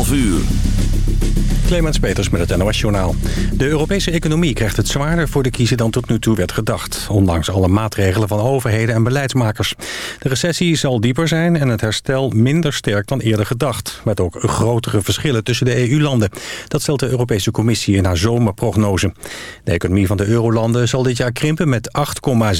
11 uur. Clemens Peters met het NOS Journaal. De Europese economie krijgt het zwaarder voor de kiezer dan tot nu toe werd gedacht. Ondanks alle maatregelen van overheden en beleidsmakers. De recessie zal dieper zijn en het herstel minder sterk dan eerder gedacht. Met ook grotere verschillen tussen de EU-landen. Dat stelt de Europese Commissie in haar zomerprognose. De economie van de eurolanden zal dit jaar krimpen met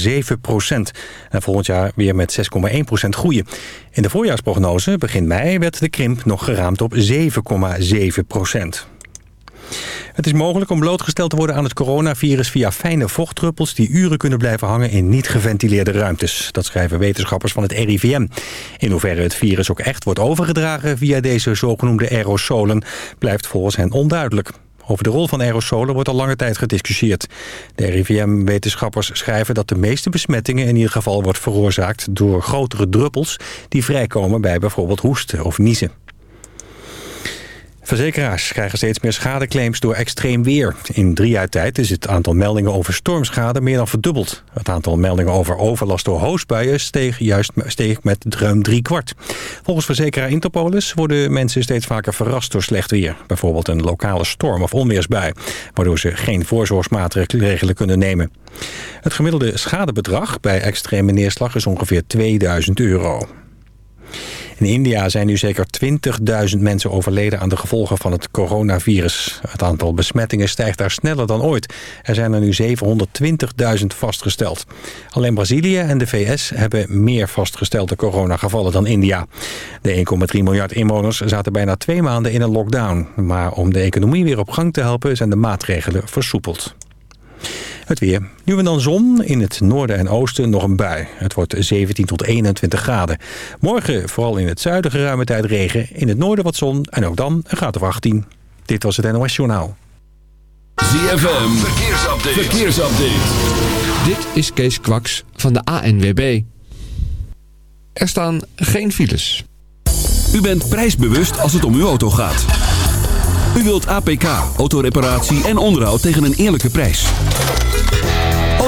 8,7 procent. En volgend jaar weer met 6,1 procent groeien. In de voorjaarsprognose begin mei werd de krimp nog geraamd op 7,7 procent. Het is mogelijk om blootgesteld te worden aan het coronavirus via fijne vochtdruppels die uren kunnen blijven hangen in niet geventileerde ruimtes. Dat schrijven wetenschappers van het RIVM. In hoeverre het virus ook echt wordt overgedragen via deze zogenoemde aerosolen blijft volgens hen onduidelijk. Over de rol van aerosolen wordt al lange tijd gediscussieerd. De RIVM-wetenschappers schrijven dat de meeste besmettingen in ieder geval wordt veroorzaakt door grotere druppels die vrijkomen bij bijvoorbeeld hoesten of niezen. Verzekeraars krijgen steeds meer schadeclaims door extreem weer. In drie jaar tijd is het aantal meldingen over stormschade meer dan verdubbeld. Het aantal meldingen over overlast door hoosbuien steeg juist steeg met ruim drie kwart. Volgens verzekeraar Interpolis worden mensen steeds vaker verrast door slecht weer. Bijvoorbeeld een lokale storm of onweersbui, waardoor ze geen voorzorgsmaatregelen kunnen nemen. Het gemiddelde schadebedrag bij extreme neerslag is ongeveer 2000 euro. In India zijn nu zeker 20.000 mensen overleden aan de gevolgen van het coronavirus. Het aantal besmettingen stijgt daar sneller dan ooit. Er zijn er nu 720.000 vastgesteld. Alleen Brazilië en de VS hebben meer vastgestelde coronagevallen dan India. De 1,3 miljard inwoners zaten bijna twee maanden in een lockdown. Maar om de economie weer op gang te helpen zijn de maatregelen versoepeld. Het weer. Nu en dan zon. In het noorden en oosten nog een bui. Het wordt 17 tot 21 graden. Morgen vooral in het zuiden geruime tijd regen. In het noorden wat zon. En ook dan een graad of 18. Dit was het NOS Journaal. ZFM. Verkeersupdate. Verkeersupdate. Dit is Kees Kwaks van de ANWB. Er staan geen files. U bent prijsbewust als het om uw auto gaat. U wilt APK, autoreparatie en onderhoud tegen een eerlijke prijs.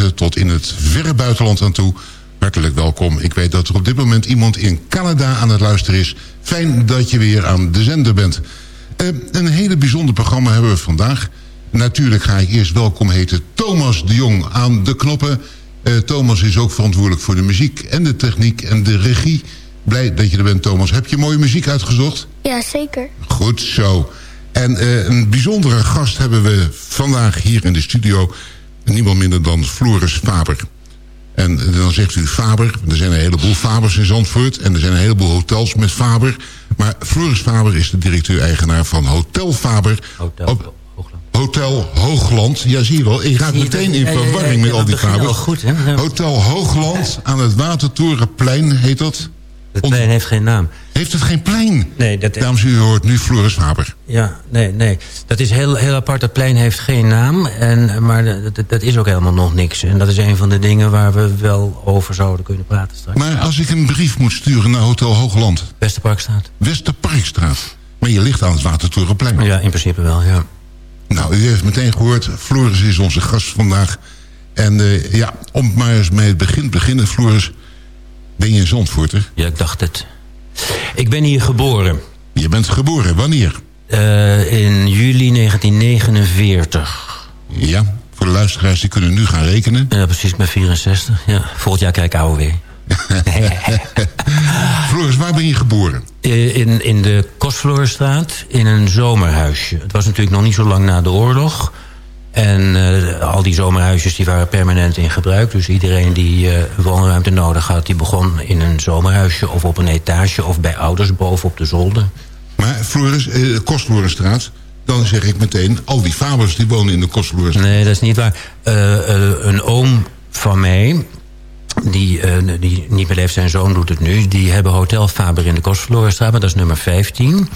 Buiten tot in het verre buitenland aan toe. Hartelijk welkom. Ik weet dat er op dit moment iemand in Canada aan het luisteren is. Fijn dat je weer aan de zender bent. Uh, een hele bijzonder programma hebben we vandaag. Natuurlijk ga ik eerst welkom heten Thomas de Jong aan de knoppen. Uh, Thomas is ook verantwoordelijk voor de muziek en de techniek en de regie. Blij dat je er bent, Thomas. Heb je mooie muziek uitgezocht? Ja, zeker. Goed zo. En uh, een bijzondere gast hebben we vandaag hier in de studio. Niemand minder dan Floris Faber. En dan zegt u Faber, er zijn een heleboel Fabers in Zandvoort... en er zijn een heleboel hotels met Faber. Maar Floris Faber is de directeur-eigenaar van Hotel Faber... Hotel. Op Hotel Hoogland. Ja, zie je wel. Ik raak meteen in verwarring met al die Fabers. Goed, hè? Hotel Hoogland aan het Watertorenplein heet dat. Het plein heeft geen naam. Heeft het geen plein? Nee, dat... Dames en heren, hoort nu Floris Faber. Ja, nee, nee. Dat is heel, heel apart. Dat plein heeft geen naam. En, maar dat, dat is ook helemaal nog niks. En dat is een van de dingen waar we wel over zouden kunnen praten straks. Maar als ik een brief moet sturen naar Hotel Hoogland... Westerparkstraat. Westerparkstraat. Maar je ligt aan het Watertorenplein. Ja, in principe wel, ja. Nou, u heeft meteen gehoord, Floris is onze gast vandaag. En uh, ja, om maar eens mee het begin beginnen, Floris. Ben je een Zandvoorter? Ja, ik dacht het. Ik ben hier geboren. Je bent geboren, wanneer? Uh, in juli 1949. Ja, voor de luisteraars die kunnen nu gaan rekenen. Ja, precies, ben 64. Ja, volgend jaar kijk ik ouder weer. Floris, waar ben je geboren? In, in de Kostverlorenstraat, in een zomerhuisje. Het was natuurlijk nog niet zo lang na de oorlog. En uh, al die zomerhuisjes die waren permanent in gebruik. Dus iedereen die uh, woonruimte nodig had... die begon in een zomerhuisje of op een etage... of bij ouders boven op de zolder. Maar Floris, uh, Kostverlorenstraat... dan zeg ik meteen, al die fabels die wonen in de Kostverlorenstraat. Nee, dat is niet waar. een oom van mij die, die niet meer leeft, zijn zoon doet het nu. Die hebben Hotel Faber in de Kostverlorenstraat, maar dat is nummer 15.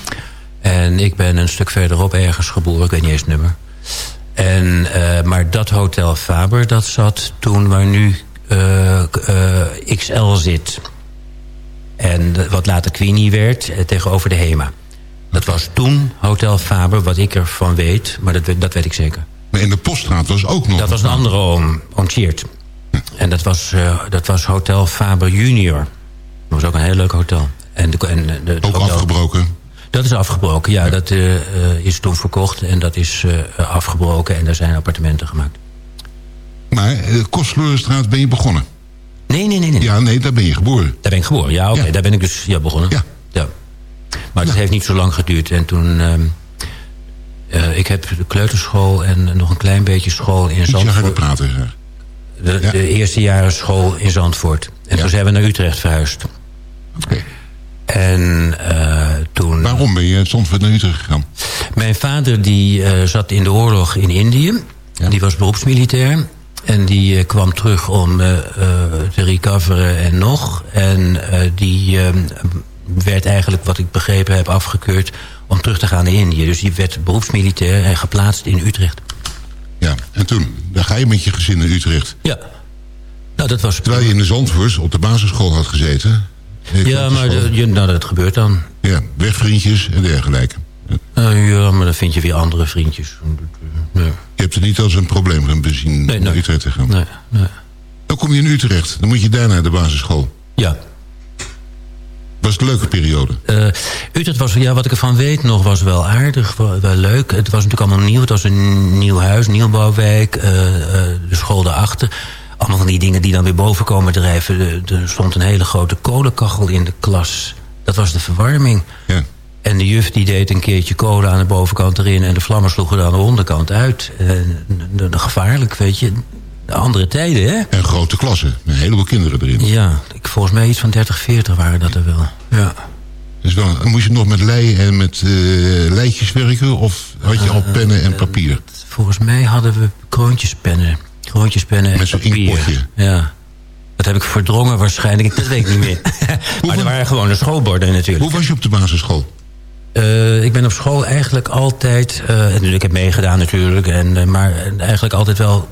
En ik ben een stuk verderop ergens geboren, ik weet niet eens het nummer. En, uh, maar dat Hotel Faber, dat zat toen waar nu uh, XL zit. En wat later Queenie werd, tegenover de HEMA. Dat was toen Hotel Faber, wat ik ervan weet, maar dat, dat weet ik zeker. Maar in de Poststraat was ook nog... Dat was een andere oom, oom Tjeerd. En dat was, uh, dat was Hotel Faber Junior. Dat was ook een heel leuk hotel. En de, en de, ook hotel, afgebroken? Dat is afgebroken, ja. Dat uh, is toen verkocht en dat is uh, afgebroken. En daar zijn appartementen gemaakt. Maar uh, Kostverlorenstraat ben je begonnen? Nee, nee, nee, nee. Ja, nee, daar ben je geboren. Daar ben ik geboren, ja, oké. Okay, ja. Daar ben ik dus ja, begonnen. Ja. ja. Maar het heeft niet zo lang geduurd. En toen... Uh, ik heb de kleuterschool en nog een klein beetje school in Zandvoort. Ik harder praten, zeg. De, ja. de, eerste jaren school in Zandvoort. En ja. toen zijn we naar Utrecht verhuisd. Oké. Okay. En uh, toen... Waarom ben je Zandvoort naar Utrecht gegaan? Mijn vader die uh, zat in de oorlog in Indië. Ja. Die was beroepsmilitair. En die uh, kwam terug om te recoveren en nog. En die werd eigenlijk, wat ik begrepen heb, afgekeurd... om terug te gaan naar Indië. Dus die werd beroepsmilitair en geplaatst in Utrecht. Ja, en toen? Dan ga je met je gezin naar Utrecht. Ja. Nou, dat was... Terwijl je in de Zandvoort op de basisschool had gezeten. Ja, maar de, je, nou, dat gebeurt dan. Ja, wegvriendjes en dergelijke. Uh, ja, maar dan vind je weer andere vriendjes. Nee. Je hebt er niet als een probleem gaan bezien nee, naar. Utrecht te gaan? Nee, nee. Dan kom je in Utrecht. Dan moet je daar naar de basisschool. Ja. Was het een leuke periode? Uh, Utrecht was, ja, wat ik ervan weet nog, was wel aardig, wel, wel, leuk. Het was natuurlijk allemaal nieuw. Het was een nieuw huis, nieuwbouwwijk, uh, de school daarachter. Allemaal van die dingen die dan weer boven komen drijven. Er stond een hele grote kolenkachel in de klas. Dat was de verwarming. Ja. En de juf die deed een keertje kolen aan de bovenkant erin... en de vlammen sloegen er aan de onderkant uit. De, de, gevaarlijk, weet je. De andere tijden, hè? En grote klassen, met een heleboel kinderen erin. Ja, ik, volgens mij iets van 30, 40 waren dat er wel. Ja. Dus wel, moest je nog met lei en met uh, leidjes werken? Of had je al pennen en papier? Uh, volgens mij hadden we kroontjespennen. En met zo'n? Ja. Dat heb ik verdrongen waarschijnlijk. Dat weet ik niet meer. maar er waren gewoon de schoolborden natuurlijk. Hoe was je op de basisschool? Uh, ik ben op school eigenlijk altijd... Uh, ik heb meegedaan natuurlijk. En, uh, maar eigenlijk altijd wel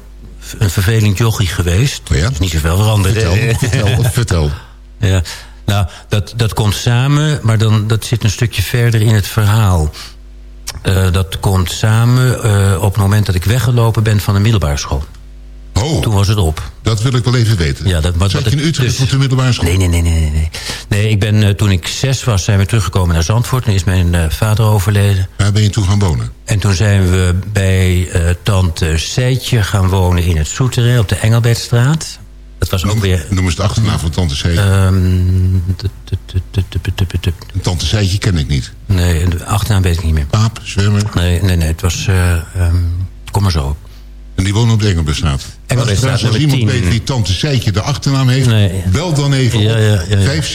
een vervelend jochie geweest. Oh ja? is niet zoveel veranderd. Vertel, vertel, vertel. Ja, nou, dat, dat komt samen, maar dan, dat zit een stukje verder in het verhaal. Eh, dat komt samen eh, op het moment dat ik weggelopen ben van de middelbare school. Oh, Toen was het op. Dat wil ik wel even weten. Ja, dat, maar, Zat je in Utrecht dus, op de middelbare school? Nee, nee, nee. nee, nee. nee ik ben, toen ik zes was, zijn we teruggekomen naar Zandvoort. En is mijn vader overleden. Waar ben je toen gaan wonen? En toen zijn we bij tante Seetje gaan wonen in het Soeteren op de Engelbertstraat. Dat was noem, ook. Noem eens de achternaam van tante Seetje. Um, tante Seetje ken ik niet. Nee, de achternaam weet ik niet meer. Paap, zwemmer? Nee, nee, nee. Het was... Kom maar zo en die wonen op de Engelbertstraat. Engelbertstraat Als, iemand 10. weet wie Tante Seitje de achternaam heeft... Nee. bel dan even Ja, ja, ja, ja. op 5730393.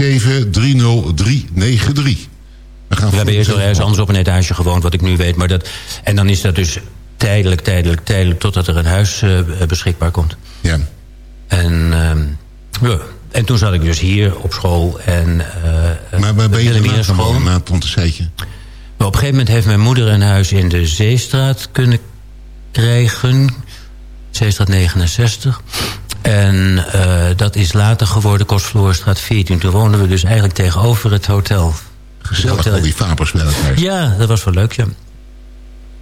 We, gaan We hebben eerst nog ergens anders op een etage gewoond, wat ik nu weet. Maar dat, en dan is dat dus tijdelijk, tijdelijk, tijdelijk... totdat er een huis eh, beschikbaar komt. Ja. En, ehm, ja. en toen zat ik dus hier op school. En, eh, Maar waar ben je daarna wonen na Tante Seitje? Maar op een gegeven moment heeft mijn moeder een huis in de Zeestraat kunnen krijgen. Zeestraat 69. En eh, dat is later geworden Kostvloerstraat 14. Toen woonden we dus eigenlijk tegenover het hotel. Gezellig, Hotel- al die vapers elkaar. Ja, dat was wel leuk, ja.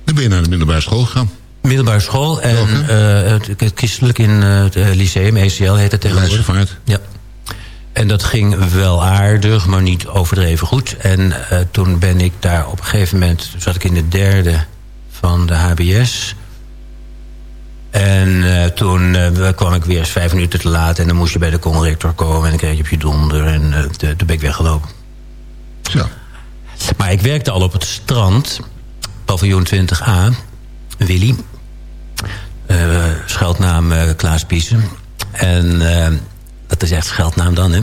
Dan ben je naar de middelbare school gegaan. Middelbare school en eh, het, het christelijk in eh, het lyceum, ECL heet het tegenwoordig. Ja. En dat ging wel aardig, maar niet overdreven goed. En toen ben ik daar op een gegeven moment... zat ik in de derde van de HBS. En eh, toen eh, kwam ik weer eens vijf minuten te laat... en dan moest je bij de conrector komen en dan kreeg je op je donder... en eh, toen ben ik weggelopen. Zo. Maar ik werkte al op het strand, paviljoen 20A, Willy. Scheldnaam Klaas Piesen. En dat is echt scheldnaam dan, hè?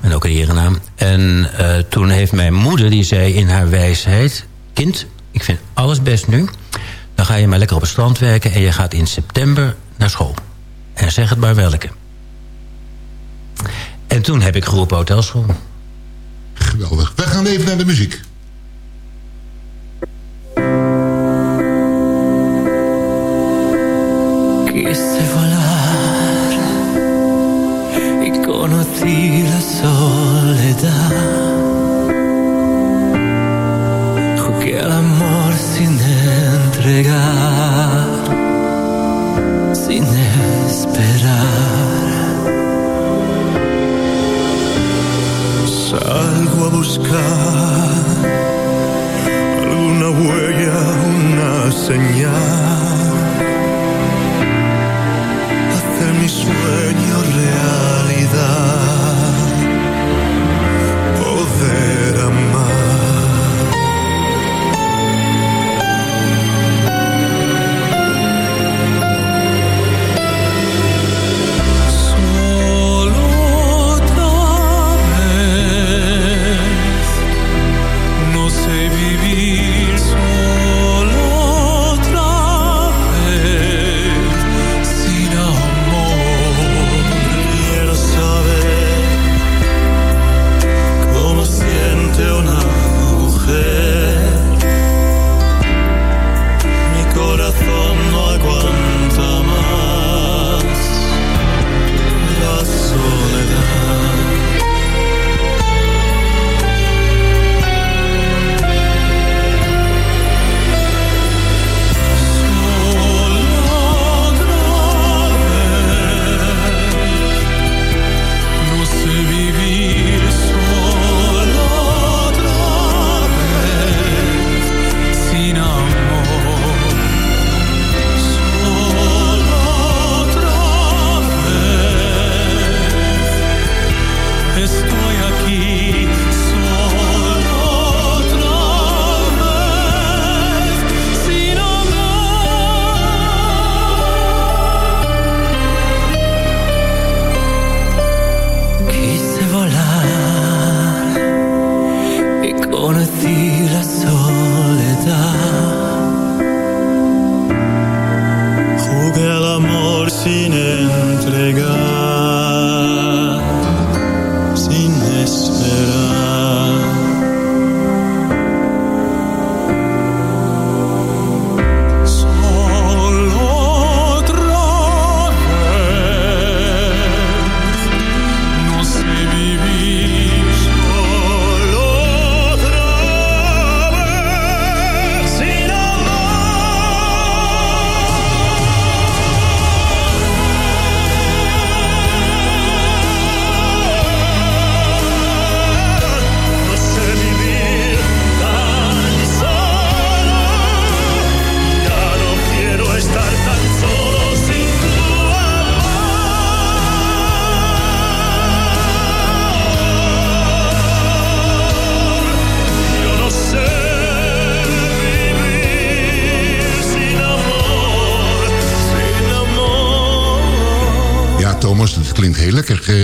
En ook een erenaam. En toen heeft mijn moeder, die zei in haar wijsheid... Kind, ik vind alles best nu. Dan ga je maar lekker op het strand werken... en je gaat in september naar school. En zeg het maar welke. En toen heb ik geroepen hotelschool. Geweldig. We gaan even naar de muziek. Quise volar y conocí la soledad. Jugué al amor sin entregar, sin esperar. Salgo a buscar alguna huella, una señal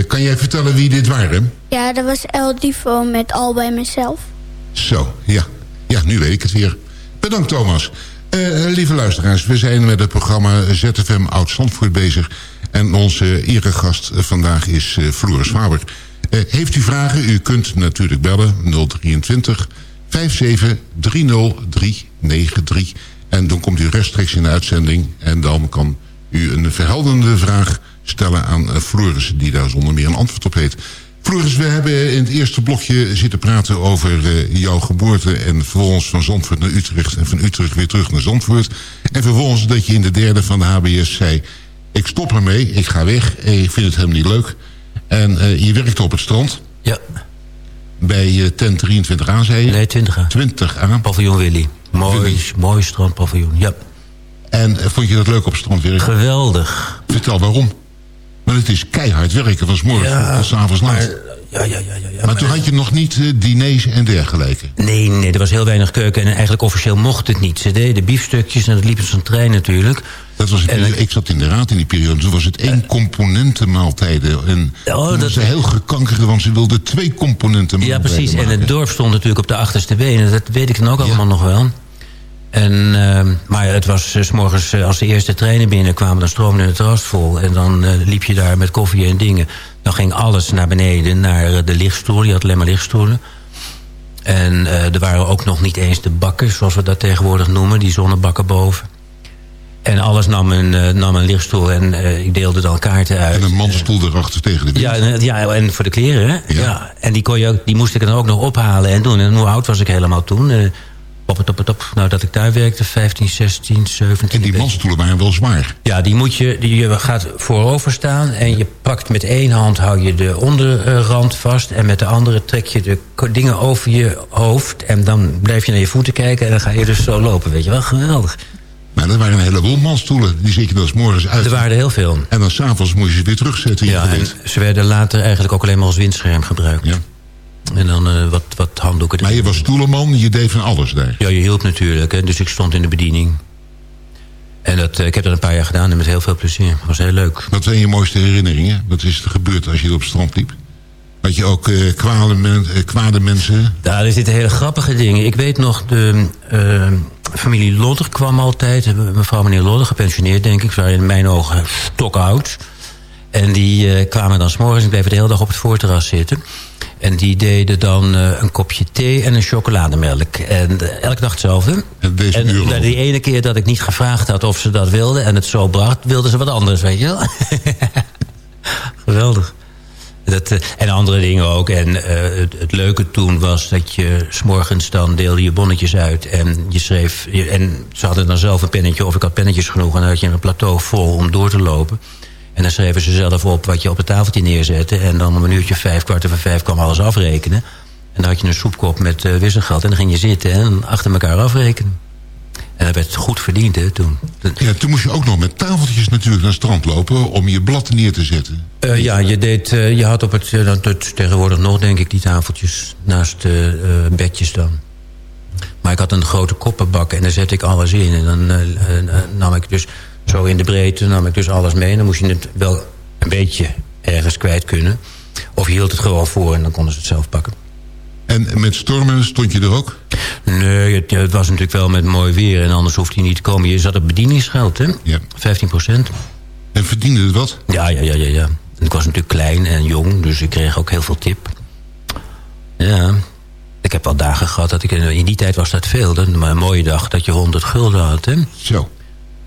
kan jij vertellen wie dit waren? Ja, dat was El Divo met Al bij mezelf. Zo, ja. Ja, nu weet ik het weer. Bedankt, Thomas. Eh, lieve luisteraars, we zijn met het programma ZFM Oud-Zandvoort bezig. En onze eregast vandaag is uh, Floris Faber. Uh, heeft u vragen? U kunt natuurlijk bellen 023 57 39393. En dan komt u rechtstreeks in de uitzending. En dan kan u een verheldende vraag stellen aan Floris... die daar zonder meer een antwoord op heeft. Floris, we hebben in het eerste blokje zitten praten over uh, jouw geboorte... en vervolgens van Zandvoort naar Utrecht en van Utrecht weer terug naar Zandvoort. En vervolgens dat je in de derde van de HBS zei... ik stop ermee, ik ga weg, ik vind het helemaal niet leuk. En uh, je werkte op het strand. Ja. Bij uh, tent 23 aan, zei je? Nee, 20 aan. 20 aan. Paviljoen Willy. Mooi, Willy. mooi strandpaviljoen, ja. En vond je dat leuk op het strand werken? Geweldig. Vertel waarom. Want het is keihard werken van Ja, tot s avonds laat. maar- Ja, ja, ja. ja, ja Maar, toen had je nog niet eh, diners en dergelijke. Nee, nee, er was heel weinig keuken. En eigenlijk officieel mocht het niet. Ze deden biefstukjes en dat liep als een trein natuurlijk. Dat was En- ik zat in de raad in die periode. Toen was het één componenten maaltijden. En Oh, dat- was ze heel gekankerd, want ze wilden twee componenten Ja, maaltijden precies. En het dorp stond natuurlijk op de achterste benen. Dat weet ik dan ook allemaal nog wel. En, ehm, maar het was eh, s morgens eh, als de eerste treinen binnenkwamen... dan stroomde het terras vol. En dan eh, liep je daar met koffie en dingen. Dan ging alles naar beneden, naar de lichtstoelen. Je had alleen maar lichtstoelen. En er waren ook nog niet eens de bakken, zoals we dat tegenwoordig noemen. Die zonnebakken boven. En alles nam een, nam een lichtstoel en ik deelde dan kaarten uit. En een man stoel erachter tegen de wind. Ja, en, ja, en voor de kleren, hè? Ja. Ja. En die, kon je ook, die moest ik dan ook nog ophalen en doen. En hoe oud was ik helemaal toen? Op het op het op. Nou, dat ik daar werkte, 15, 16, 17. En die manstoelen waren wel zwaar. Ja, die moet je, die, je gaat voorover staan en je pakt met één hand hou je de onderrand vast en met de andere trek je de dingen over je hoofd en dan blijf je naar je voeten kijken en dan ga je dus zo lopen, weet je wel, geweldig. Maar dat waren een heleboel manstoelen. Die zet je dan 's morgens uit. Er waren er heel veel. En dan s'avonds moest je ze weer terugzetten in Ja, en ze werden later eigenlijk ook alleen maar als windscherm gebruikt. Ja. En dan eh, wat, wat handdoeken. Maar je was stoelenman, je deed van alles daar. Ja, je hielp natuurlijk. Hè, dus ik stond in de bediening. En dat, eh, ik heb dat een paar jaar gedaan en met heel veel plezier. Het was heel leuk. Wat zijn je mooiste herinneringen? Wat is er gebeurd als je op het strand liep? Had je ook eh, kwade, men- kwade mensen? Daar er zitten hele grappige dingen. Ik weet nog, de familie Lodder kwam altijd. Mevrouw meneer Lodder, gepensioneerd denk ik. Ze waren in mijn ogen stokoud. En die kwamen dan s'morgens en bleven de hele dag op het voorterras zitten. En die deden dan eh, een kopje thee en een chocolademelk. En eh, elke dag hetzelfde. En En euro. bij die ene keer dat ik niet gevraagd had of ze dat wilden... en het zo bracht, wilden ze wat anders, weet je wel. Geweldig. Dat, eh, en andere dingen ook. En eh, het, het leuke toen was dat je... s'morgens dan deelde je bonnetjes uit en je schreef... je- en ze hadden dan zelf een pennetje of ik had pennetjes genoeg... en dan had je een plateau vol om door te lopen. En dan schreven ze zelf op wat je op het tafeltje neerzette... en dan om een uurtje vijf, kwart over vijf kwam alles afrekenen. En dan had je een soepkop met eh, wisselgeld en dan ging je zitten... en achter elkaar afrekenen. En dat werd goed verdiend, hè, toen. Ja, toen moest je ook nog met tafeltjes natuurlijk naar het strand lopen... om je blad neer te zetten. Eh, ja, je, deed, eh, je had op het, doet tegenwoordig nog denk ik die tafeltjes naast de bedjes dan. Maar ik had een grote koppenbak en daar zette ik alles in. En dan nam ik dus zo in de breedte nam ik dus alles mee. En dan moest je het wel een beetje ergens kwijt kunnen. Of je hield het gewoon voor en dan konden ze het zelf pakken. En met stormen stond je er ook? Nee, het, het was natuurlijk wel met mooi weer en anders hoefde je niet te komen. Je zat op bedieningsgeld, hè? Ja. 15 procent. En verdiende het wat? Ja, ja, ja, ja, ja. En ik was natuurlijk klein en jong, dus ik kreeg ook heel veel tip. Ja. Ik heb wel dagen gehad dat ik... In die tijd was dat veel. Dat, maar een mooie dag dat je 100 gulden had, hè? Zo.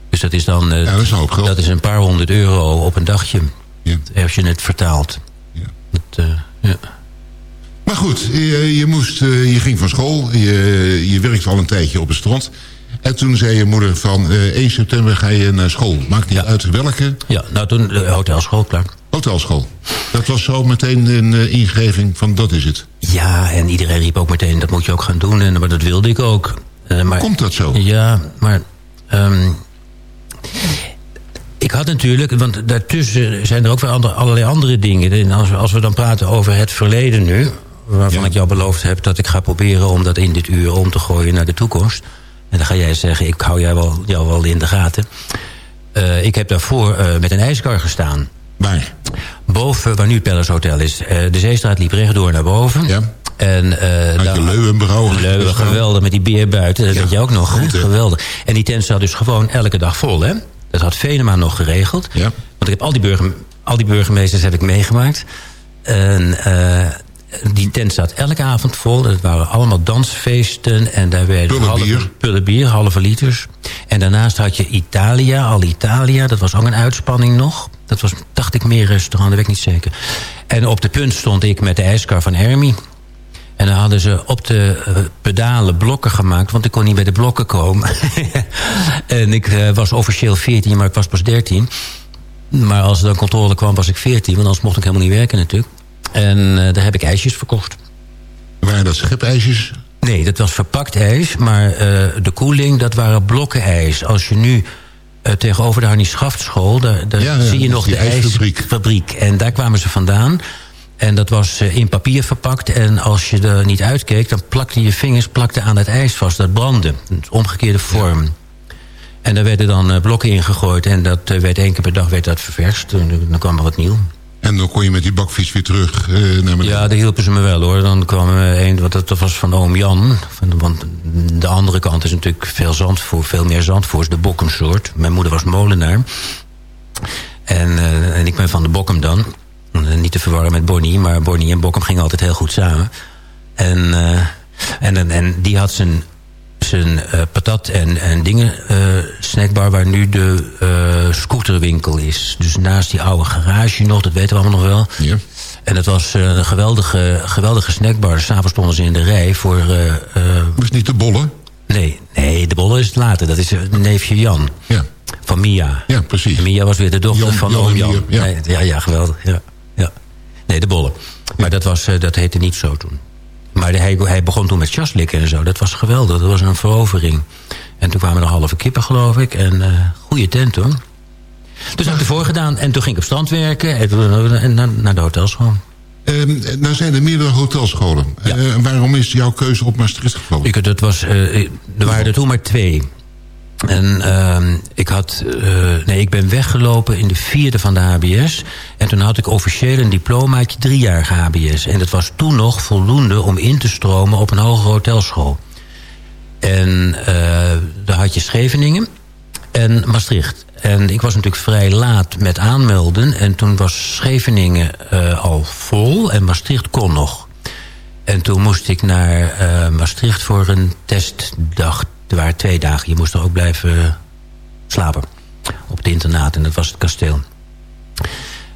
Dus dat is dan... eh, Ja, dat is een. Dat is een paar honderd euro op een dagje. Ja. Als je het vertaalt. Ja. Dat, eh, ja. Maar goed, je, je, moest, eh, je ging van school. Je, je werkte al een tijdje op het strand. En toen zei je moeder van eh, 1 september ga je naar school. Maakt niet Ja. uit welke. ja, nou toen de hotelschool, klaar. Hotelschool. Dat was zo meteen een eh, ingeving van dat is het. Ja, en iedereen riep ook meteen, dat moet je ook gaan doen. En, maar dat wilde ik ook. Maar, Komt dat zo? Ja, maar... ehm, ik had natuurlijk, want daartussen zijn er ook weer andere, allerlei andere dingen. En als, we, als we dan praten over het verleden nu... waarvan Ja. ik jou beloofd heb dat ik ga proberen... om dat in dit uur om te gooien naar de toekomst. En dan ga jij zeggen, ik hou jou wel, jou wel in de gaten. Eh, ik heb daarvoor eh, met een ijskar gestaan. Waar? Boven, waar nu het Palace Hotel is. Eh, de Zeestraat liep rechtdoor naar boven. Ja. En, eh Had je Leuwenbrouw? Geweldig, met die beer buiten. Dat Ja, weet je ook nog, goed? Geweldig. En die tent zat dus gewoon elke dag vol, hè? Dat had Venema nog geregeld. Ja. Want ik heb al die, burger, al die burgemeesters heb ik meegemaakt. En eh, die tent zat elke avond vol. Het waren allemaal dansfeesten. En daar werden halve- bier, halve liters. En daarnaast had je Italia, al Italia. Dat was ook een uitspanning nog. Dat was, dacht ik, meer restaurant, dat weet ik niet zeker. En op de punt stond ik met de ijskar van Hermie. En dan hadden ze op de eh, pedalen blokken gemaakt... want ik kon niet bij de blokken komen. en ik eh, was officieel 14, maar ik was pas 13. Maar als er dan controle kwam, was ik 14... want anders mocht ik helemaal niet werken natuurlijk. En eh, daar heb ik ijsjes verkocht. Waren dat schepijsjes? Nee, dat was verpakt ijs, maar de koeling, dat waren blokken ijs. Als je nu tegenover de Hannie Schaftschool, daar, daar Ja, ja, zie je nog de ijsfabriek. ijsfabriek. En daar kwamen ze vandaan. En dat was eh, in papier verpakt. En als je er niet uitkeek, dan plakten je vingers plakten aan het ijs vast. Dat brandde. Omgekeerde vorm. En daar werden dan eh, blokken ingegooid. En dat eh, werd één keer per dag werd dat ververst. Dan kwam er wat nieuw. En dan kon je met die bakfiets weer terug eh, naar beneden. Ja, daar hielpen ze me wel hoor. Dan kwam er een, want dat was van oom Jan. Van- Want de andere kant is natuurlijk veel zandvoer, veel meer zandvoers, de bokkensoort. Mijn moeder was molenaar. En, eh, en ik ben van de Bokkum dan. Niet te verwarren met Bonnie, maar Bonnie en Bokkum gingen altijd heel goed samen. En, eh, en, en, en die had zijn, zijn eh, patat en, en dingen eh, snackbar... waar nu de scooterwinkel is. Dus naast die oude garage nog, dat weten we allemaal nog wel. Ja. En dat was een geweldige, geweldige snackbar. S'avonds stonden ze in de rij voor... Was niet de bollen? nee, nee, de bolle is het later. Dat is neefje Jan Ja. van Mia. Ja, precies. En Mia was weer de dochter Jan- van Jan oom Jan. Mia, ja. Nee, ja, ja, geweldig. Ja. Nee, de bolle. Maar dat, was, eh, dat heette niet zo toen. Maar hij, hij begon toen met chaslikken en zo. Dat was geweldig. Dat was een verovering. En toen kwamen er halve kippen, geloof ik. En eh goede tent, hoor. Dus heb ik ervoor gedaan. En toen ging ik op strand werken. En, naar, naar de hotels gewoon. Ehm, nou zijn er meerdere hotelscholen. Ja. Eh, waarom is jouw keuze op Maastricht gevallen? Ik, dat was, er waren er toen maar twee. En ehm, ik had... eh, nee, ik ben weggelopen in de vierde van de HBS. En toen had ik officieel een diplomaatje driejarige HBS. En dat was toen nog voldoende om in te stromen op een hogere hotelschool. En eh, daar had je Scheveningen en Maastricht. En ik was natuurlijk vrij laat met aanmelden. En toen was Scheveningen eh, al vol en Maastricht kon nog. En toen moest ik naar Maastricht voor een testdag. Er waren twee dagen. Je moest er ook blijven slapen. Op het internaat. En dat was het kasteel.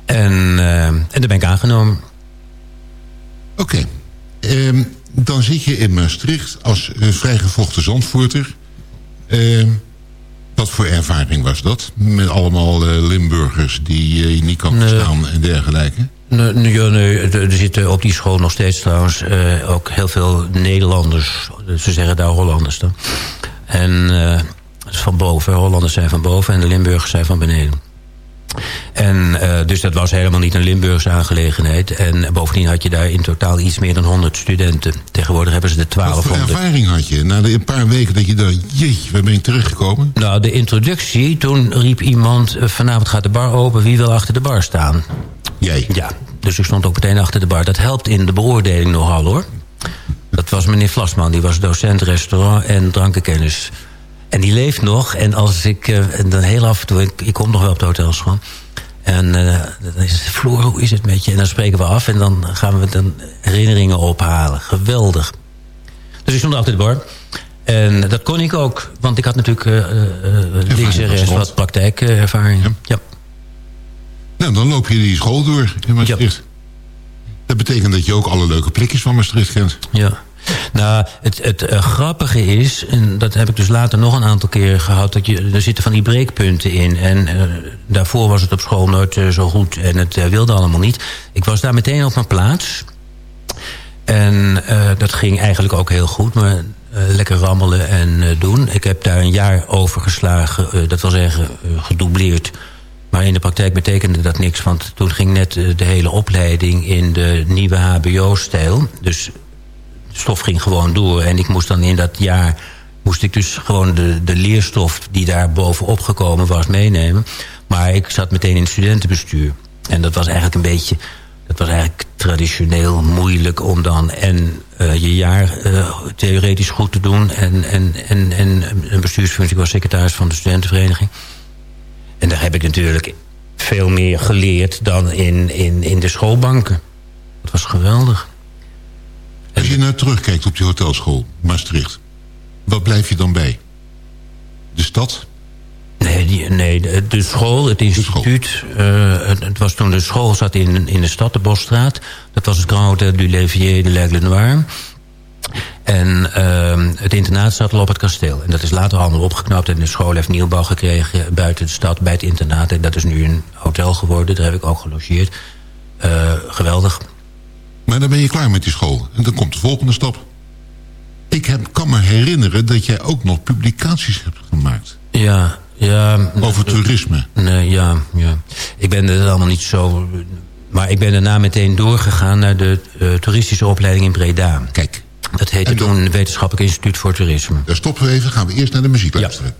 En, eh, en daar ben ik aangenomen. Oké. Ehm, dan zit je in Maastricht als uh, vrijgevochten zandvoerter. Ehm, wat voor ervaring was dat? Met allemaal eh, Limburgers die eh, je niet kan Nee. verstaan en dergelijke. Nee, nee, er zitten op die school nog steeds trouwens eh, ook heel veel Nederlanders. Ze zeggen daar Hollanders dan. En eh, dat is van boven. Hollanders zijn van boven en de Limburgers zijn van beneden. En eh, dus dat was helemaal niet een Limburgse aangelegenheid. En bovendien had je daar in totaal iets meer dan 100 studenten. Tegenwoordig hebben ze de Wat voor 1200. ervaring had je? Na de een paar weken dat je dacht, jeetje, waar ben je terechtgekomen? Nou, de introductie, toen riep iemand... eh, vanavond gaat de bar open, wie wil achter de bar staan? Jij. Ja, dus ik stond ook meteen achter de bar. Dat helpt in de beoordeling nogal, hoor. Dat was meneer Vlasman, die was docent restaurant en drankenkennis. En die leeft nog. En als ik, eh, en dan heel af en toe, ik, ik kom nog wel op de hotels gewoon. En eh, dan is het, Floor, hoe is het met je? En dan spreken we af en dan gaan we dan herinneringen ophalen. Geweldig. Dus ik stond achter de bar. En dat kon ik ook, want ik had natuurlijk eh, links en rechts wat praktijkervaring. Ja. ja. Nou, dan loop je die school door in Maastricht. Dat betekent dat je ook alle leuke plekjes van Maastricht kent. Ja. Nou, het, het eh, grappige is, en dat heb ik dus later nog een aantal keren gehad... dat je, er zitten van die breekpunten in. En eh, daarvoor was het op school nooit eh, zo goed en het wilde allemaal niet. Ik was daar meteen op mijn plaats. En dat ging eigenlijk ook heel goed, maar lekker rammelen en doen. Ik heb daar een jaar over geslagen, dat wil zeggen gedoubleerd... Maar in de praktijk betekende dat niks, want toen ging net eh, de hele opleiding in de nieuwe hbo-stijl. Dus de stof ging gewoon door. En ik moest dan in dat jaar... moest ik dus gewoon de, de leerstof die daar bovenop gekomen was meenemen. Maar ik zat meteen in het studentenbestuur. En dat was eigenlijk een beetje... Dat was eigenlijk traditioneel moeilijk om dan en eh, je jaar eh, theoretisch goed te doen... En, en, en, en een bestuursfunctie. Ik was secretaris van de studentenvereniging. En daar heb ik natuurlijk veel meer geleerd dan in, in, in de schoolbanken. Dat was geweldig. Als je nou terugkijkt op die hotelschool Maastricht... wat blijf je dan bij? De stad? Nee, die, nee de, de school, het instituut. eh, het, het was toen de school zat in, in de stad, de Bosstraat. Dat was het Grand Hotel du Levier de L'Aigle Noir. En ehm, het internaat zat al op het kasteel. En dat is later allemaal opgeknapt. En de school heeft nieuwbouw gekregen buiten de stad, bij het internaat. En dat is nu een hotel geworden. Daar heb ik ook gelogeerd. Eh, geweldig. Maar dan ben je klaar met die school. En dan komt de volgende stap. Ik heb, kan me herinneren dat jij ook nog publicaties hebt gemaakt. Ja, ja. Over toerisme. Nee, ja, ja. Ik ben er allemaal niet zo... Maar ik ben daarna meteen doorgegaan naar de eh, toeristische opleiding in Breda. Kijk. Dat heette toen Wetenschappelijk Instituut voor Toerisme. Daar stoppen we even. Gaan we eerst naar de muziek luisteren.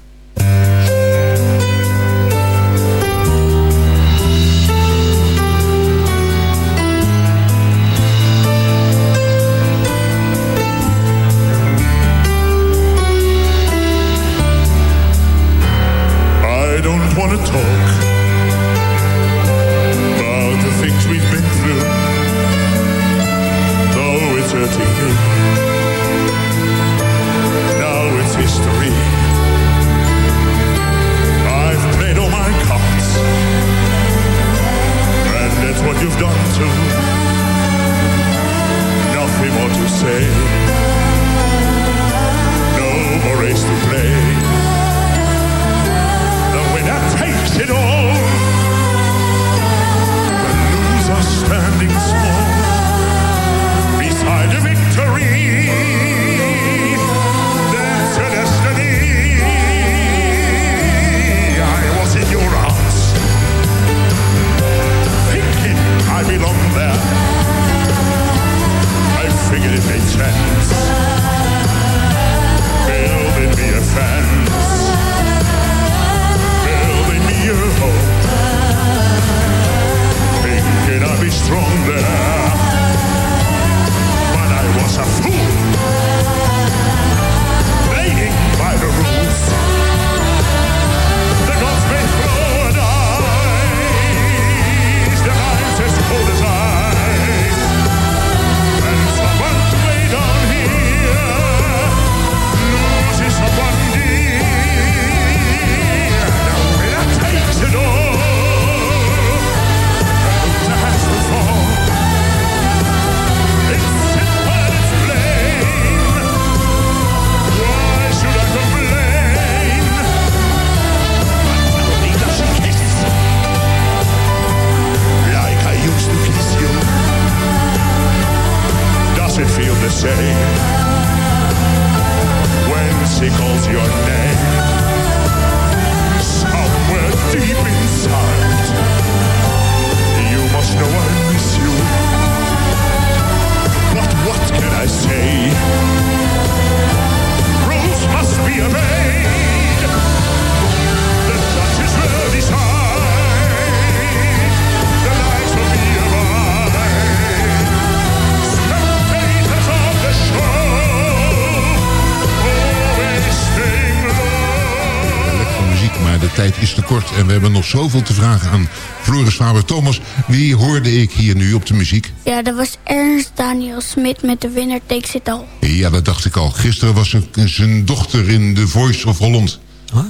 Hebben nog zoveel te vragen aan Floris Faber. Thomas, wie hoorde ik hier nu op de muziek? Ja, dat was Ernst Daniel Smit met de winner Takes It All. Ja, dat dacht ik al. Gisteren was zijn, dochter in The Voice of Holland.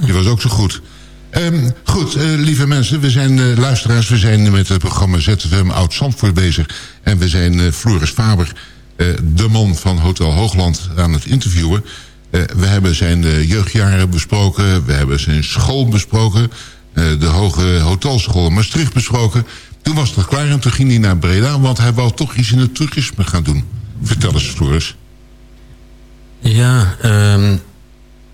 Die was ook zo goed. Ehm, goed, eh, lieve mensen, we zijn eh, luisteraars. We zijn met het programma ZFM Oud-Zandvoort bezig. En we zijn eh, Floris Faber, eh, de man van Hotel Hoogland, aan het interviewen. Eh, we hebben zijn jeugdjaren besproken. We hebben zijn school besproken. Eh, de Hoge Hotelschool in Maastricht besproken. Toen was het klaar en toen ging hij naar Breda... want hij wou toch iets in het toerisme gaan doen. Vertel eens, Floris. Ja, ehm,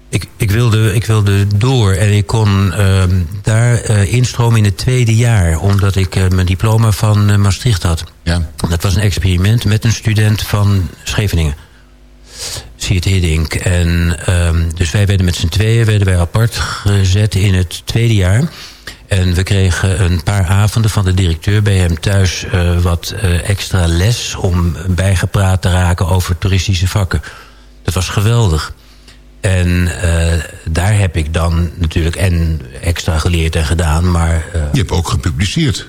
ik, ik, wilde, ik wilde door en ik kon ehm, daar eh, instromen in het tweede jaar... omdat ik eh, mijn diploma van Maastricht had. Ja. Dat was een experiment met een student van Scheveningen. Siert Hiddink. En, ehm, dus wij werden met z'n tweeën werden wij apart gezet in het tweede jaar. En we kregen een paar avonden van de directeur bij hem thuis... eh, wat eh, extra les om bijgepraat te raken over toeristische vakken. Dat was geweldig. En eh, daar heb ik dan natuurlijk en extra geleerd en gedaan. Maar Je hebt ook gepubliceerd.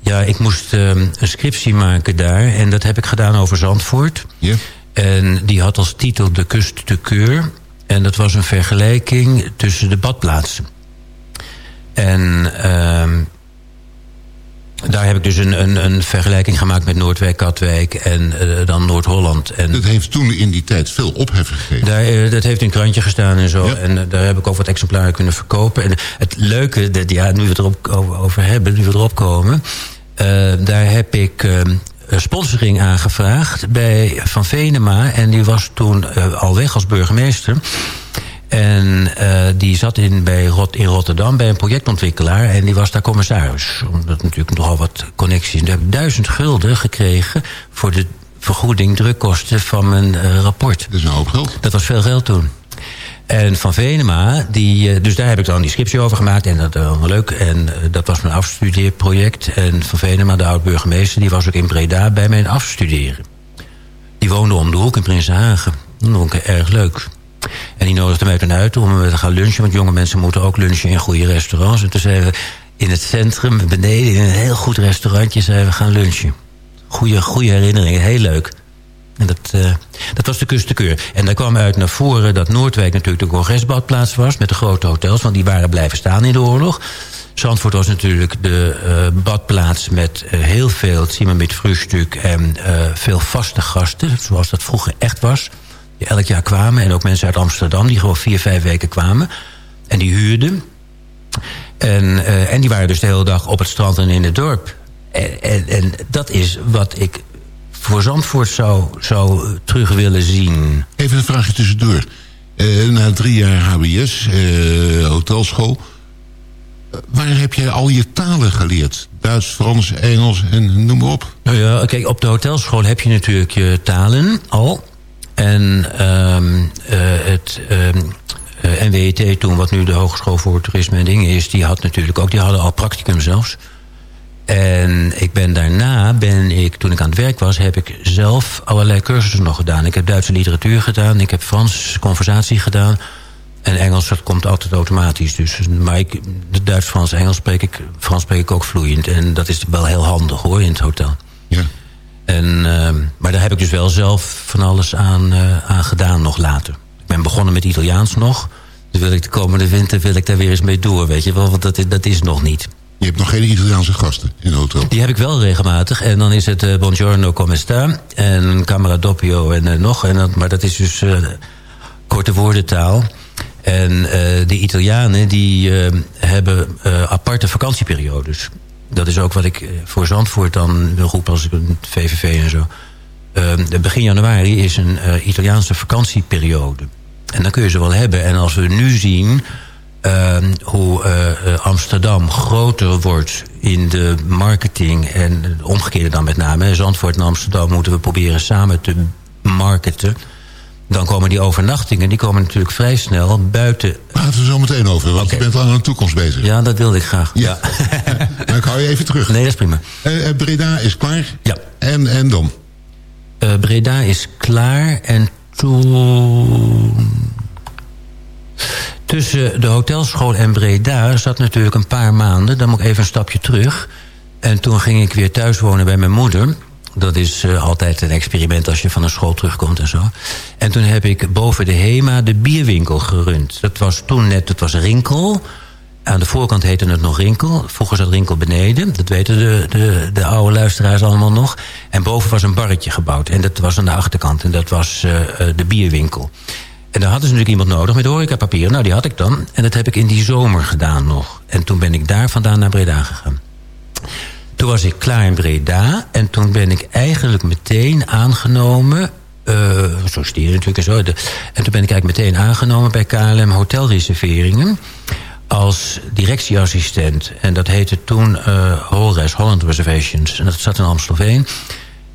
ja, ik moest eh, een scriptie maken daar. En dat heb ik gedaan over Zandvoort. Ja. En die had als titel De Kust te Keur. En dat was een vergelijking tussen de badplaatsen. En ehm, daar heb ik dus een, een, een vergelijking gemaakt met Noordwijk, Katwijk en eh, dan Noord-Holland. En Dat heeft toen in die tijd veel ophef gegeven. daar, eh, dat heeft in een krantje gestaan en zo. Ja. En eh, daar heb ik ook wat exemplaren kunnen verkopen. En het leuke, dat, ja, nu we het erop over, over hebben, nu we erop komen... daar heb ik eh, sponsoring aangevraagd bij Van Venema. En die was toen eh, al weg als burgemeester. En eh, die zat in, bij Rot, in Rotterdam bij een projectontwikkelaar. En die was daar commissaris. Omdat natuurlijk nogal wat connecties. En daar heb ik duizend gulden gekregen... voor de vergoeding drukkosten van mijn eh, rapport. Dat is een hoop geld. Dat was veel geld toen. En Van Venema, die, eh, dus daar heb ik dan die scriptie over gemaakt. En dat was wel leuk. En eh, dat was mijn afstudeerproject. En Van Venema, de oud-burgemeester, die was ook in Breda bij mijn afstuderen. Die woonde om de hoek in Prinsenhagen. Dat vond ik erg leuk. En die nodigde mij toen uit om te gaan lunchen. Want jonge mensen moeten ook lunchen in goede restaurants. En toen zeiden we in het centrum, beneden, in een heel goed restaurantje... zeiden we gaan lunchen. Goede herinneringen, heel leuk. En dat, eh, dat was de Kustekeur. En daar kwam uit naar voren dat Noordwijk natuurlijk de congresbadplaats was... met de grote hotels, want die waren blijven staan in de oorlog. Zandvoort was natuurlijk de eh, badplaats met eh, heel veel met Frühstuk... en veel vaste gasten, zoals dat vroeger echt was. Die elk jaar kwamen. En ook mensen uit Amsterdam die gewoon vier, vijf weken kwamen. En die huurden. En, en die waren dus de hele dag op het strand en in het dorp. En, en dat is wat ik voor Zandvoort zou, zou terug willen zien. Even een vraagje tussendoor. Eh, na drie jaar HBS, eh, hotelschool... eh, waar heb jij al je talen geleerd? Duits, Frans, Engels en noem maar op. Nou ja, kijk, op de hotelschool heb je natuurlijk je talen al. En ehm, eh, het NWT toen, wat nu de Hogeschool voor Toerisme en Dingen is... die had natuurlijk ook, die hadden al practicum zelfs. En ik ben daarna, ben ik, toen ik aan het werk was... heb ik zelf allerlei cursussen nog gedaan. Ik heb Duitse literatuur gedaan, ik heb Frans conversatie gedaan... En Engels, dat komt altijd automatisch. Dus, maar ik, de Duits, Frans, Engels spreek ik... Frans spreek ik ook vloeiend. En dat is wel heel handig hoor, in het hotel. Ja. En, ehm, maar daar heb ik dus wel zelf van alles aan, eh, aan gedaan nog later. Ik ben begonnen met Italiaans nog. Dus wil ik de komende winter wil ik daar weer eens mee door, weet je wel. Want dat, is- dat is nog niet. Je hebt nog geen Italiaanse gasten in het hotel. Die heb ik wel regelmatig. En dan is het eh, buongiorno, come sta. En camera doppio en eh, nog. En dat, maar dat is dus eh, korte woordentaal. En de Italianen die hebben aparte vakantieperiodes. Dat is ook wat ik voor Zandvoort dan wil roepen als ik een VVV en zo. Begin januari is een Italiaanse vakantieperiode. En dan kun je ze wel hebben. En als we nu zien eh, hoe eh, Amsterdam groter wordt in de marketing... en omgekeerde dan met name. Zandvoort en Amsterdam moeten we proberen samen te marketen. Dan komen die overnachtingen, die komen natuurlijk vrij snel buiten... Laten we zo meteen over, want je bent al aan de toekomst bezig. Ja, dat wilde ik graag. Ja. maar ik hou je even terug. Nee, dat is prima. Eh, eh, Breda is klaar. Ja. En, en dan? Eh, Breda is klaar en toen... Tussen de hotelschool en Breda zat natuurlijk een paar maanden. Dan moet ik even een stapje terug. En toen ging ik weer thuis wonen bij mijn moeder. Dat is eh, altijd een experiment als je van een school terugkomt en zo. En toen heb ik boven de HEMA de bierwinkel gerund. Dat was toen net, het was Rinkel. Aan de voorkant heette het nog Rinkel. Vroeger zat Rinkel beneden. Dat weten de, de, de oude luisteraars allemaal nog. En boven was een barretje gebouwd. En dat was aan de achterkant. En dat was eh, eh, de bierwinkel. En daar hadden ze natuurlijk iemand nodig met horecapapieren. Nou, die had ik dan. En dat heb ik in die zomer gedaan nog. En toen ben ik daar vandaan naar Breda gegaan. Toen was ik klaar in Breda. En toen ben ik eigenlijk meteen aangenomen... eh solliciteren natuurlijk en zo. En toen ben ik eigenlijk meteen aangenomen bij KLM Hotelreserveringen... als directieassistent. En dat heette toen Holreis, Holland Reservations. En dat zat in Amstelveen.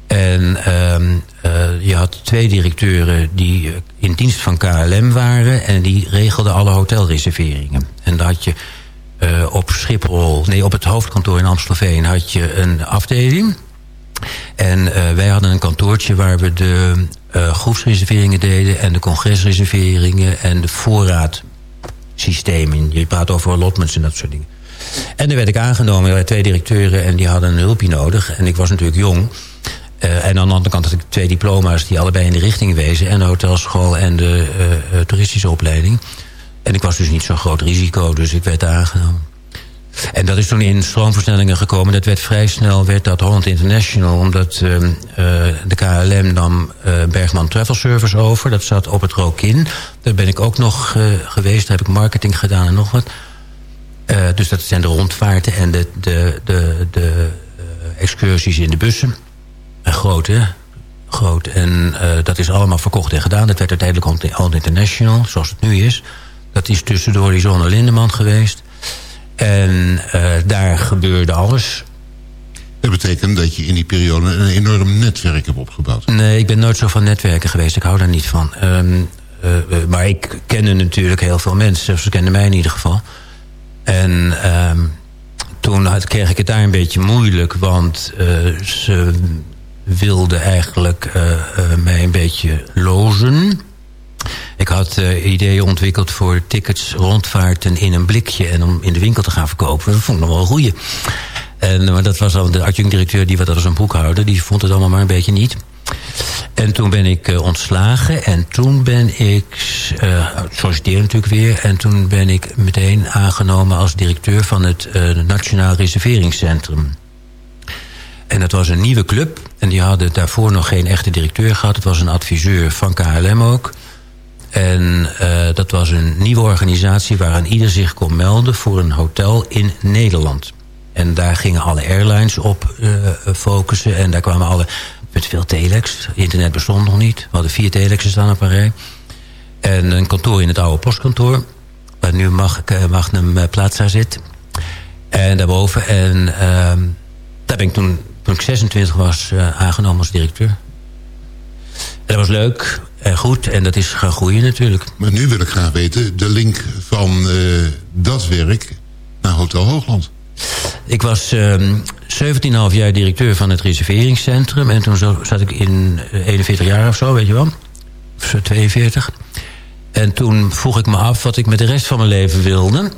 En ehm, eh, je had twee directeuren die eh, in dienst van KLM waren... en die regelden alle hotelreserveringen. En dan had je eh, op Schiphol, nee, op het hoofdkantoor in Amstelveen had je een afdeling. En wij hadden een kantoortje waar we de groepsreserveringen deden... en de congresreserveringen en de voorraadsystemen. Je praat over allotments en dat soort dingen. En dan werd ik aangenomen, waren twee directeuren... en die hadden een hulpje nodig. En ik was natuurlijk jong. Eh, en aan de andere kant had ik twee diploma's... die allebei in de richting wezen. En de hotelschool en de eh, eh, toeristische opleiding. En ik was dus niet zo'n groot risico, dus ik werd aangenomen. En dat is toen in stroomversnellingen gekomen. Dat werd vrij snel, werd dat Holland International... omdat ehm, eh, de KLM nam Bergman Travel Service over. Dat zat op het Rokin. Daar ben ik ook nog geweest. Daar heb ik marketing gedaan en nog wat. Dus dat zijn de rondvaarten en de, de, de, de excursies in de bussen. En groot, hè? Groot. En eh, dat is allemaal verkocht en gedaan. Dat werd uiteindelijk Holland International, zoals het nu is. Dat is tussendoor die Zonne Lindeman geweest. En eh, daar gebeurde alles. Dat betekent dat je in die periode een enorm netwerk hebt opgebouwd. Nee, ik ben nooit zo van netwerken geweest. Ik hou daar niet van. Ehm, eh, eh, maar ik kende natuurlijk heel veel mensen. Ze kenden mij in ieder geval. En ehm, toen had, kreeg ik het daar een beetje moeilijk. Want eh, ze wilden eigenlijk eh, eh, mij een beetje lozen. Ik had eh, ideeën ontwikkeld voor tickets rondvaarten in een blikje... en om in de winkel te gaan verkopen. Dat vond ik nog wel een goeie. En, maar dat was al de adjunct-directeur, die wat dat was een boekhouder... die vond het allemaal maar een beetje niet. En toen ben ik ontslagen en toen ben ik... eh solliciteerde natuurlijk weer... en toen ben ik meteen aangenomen als directeur van het Nationaal Reserveringscentrum. En dat was een nieuwe club. En die hadden daarvoor nog geen echte directeur gehad. Het was een adviseur van KLM ook. En eh, dat was een nieuwe organisatie waaraan ieder zich kon melden... voor een hotel in Nederland. En daar gingen alle airlines op eh, focussen. En daar kwamen alle... met veel telex. Internet bestond nog niet. We hadden vier telexen staan op een rij. En een kantoor in het oude postkantoor. Waar nu Mag, eh, Magnum Plaza zit. En daarboven. En ehm, daar ben ik toen, toen ik 26 was, eh, aangenomen als directeur. En dat was leuk en goed. En dat is gaan groeien natuurlijk. Maar nu wil ik graag weten de link van eh, dat werk naar Hotel Hoogland. Ik was ehm 17,5 jaar directeur van het reserveringscentrum. En toen zat ik in eh, 41 jaar of zo, weet je wel. Of zo 42. En toen vroeg ik me af wat ik met de rest van mijn leven wilde.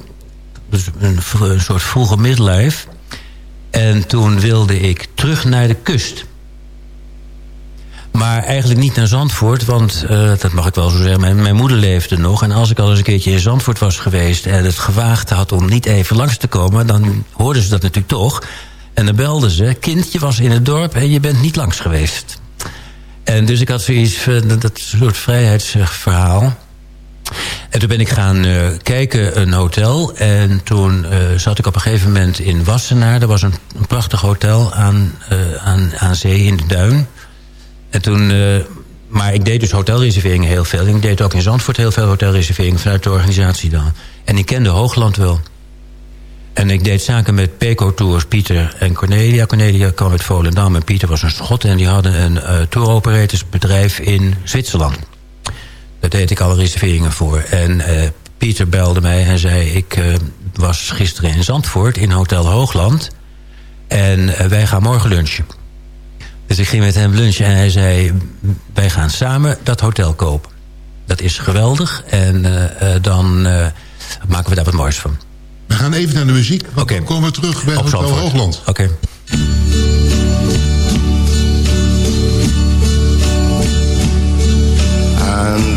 Dus een, een soort vroege midlife. En toen wilde ik terug naar de kust. Maar eigenlijk niet naar Zandvoort, want eh, dat mag ik wel zo zeggen. Mijn, moeder leefde nog. En als ik al eens een keertje in Zandvoort was geweest... en het gewaagd had om niet even langs te komen... dan hoorden ze dat natuurlijk toch. En dan belden ze... kind, je was in het dorp en je bent niet langs geweest. En dus ik had zoiets van dat, dat soort vrijheidsverhaal. En toen ben ik gaan eh, kijken, een hotel. En toen eh, zat ik op een gegeven moment in Wassenaar. Er was een, prachtig hotel aan, eh, aan, aan zee in de duin. En toen, maar ik deed dus hotelreserveringen heel veel. Ik deed ook in Zandvoort heel veel hotelreserveringen vanuit de organisatie dan. En ik kende Hoogland wel. En ik deed zaken met Peco Tours, Pieter en Cornelia. Cornelia kwam uit Volendam en Pieter was een schot. En die hadden een uh, tour-operatorsbedrijf in Zwitserland. Daar deed ik alle reserveringen voor. En uh, Pieter belde mij en zei... ik uh, was gisteren in Zandvoort in Hotel Hoogland. En uh, wij gaan morgen lunchen. Dus ik ging met hem lunchen en hij zei... wij gaan samen dat hotel kopen. Dat is geweldig en uh, dan uh, maken we daar wat moois van. We gaan even naar de muziek, want okay. dan komen we terug bij Op Hotel Zandvoort. Hoogland. Oké. Okay. And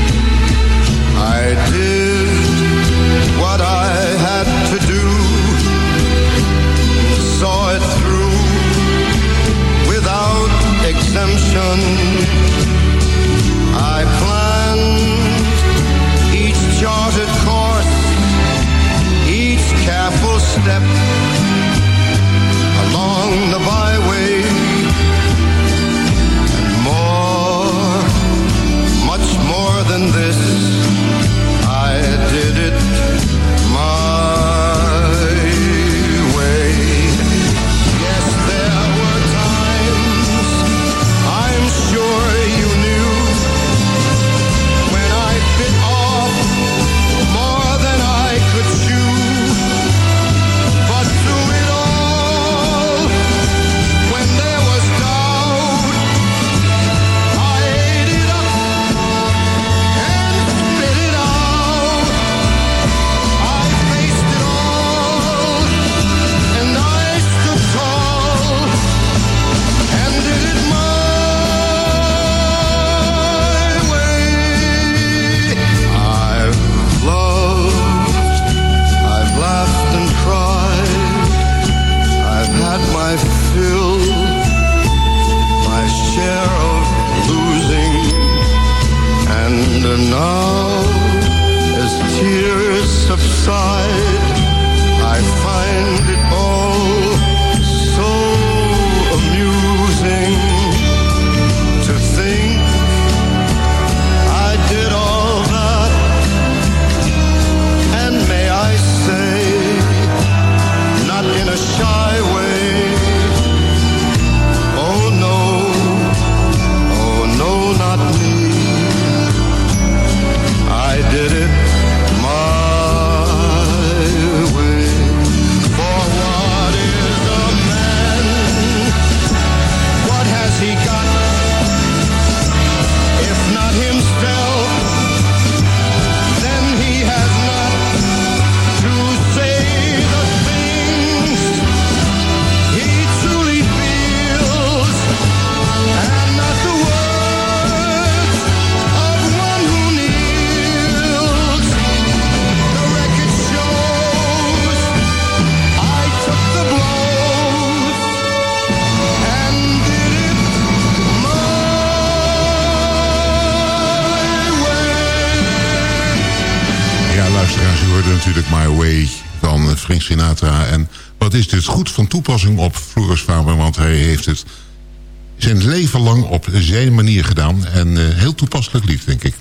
I did what I had to heeft het zijn leven lang op zijn manier gedaan. En eh, heel toepasselijk lief, denk ik.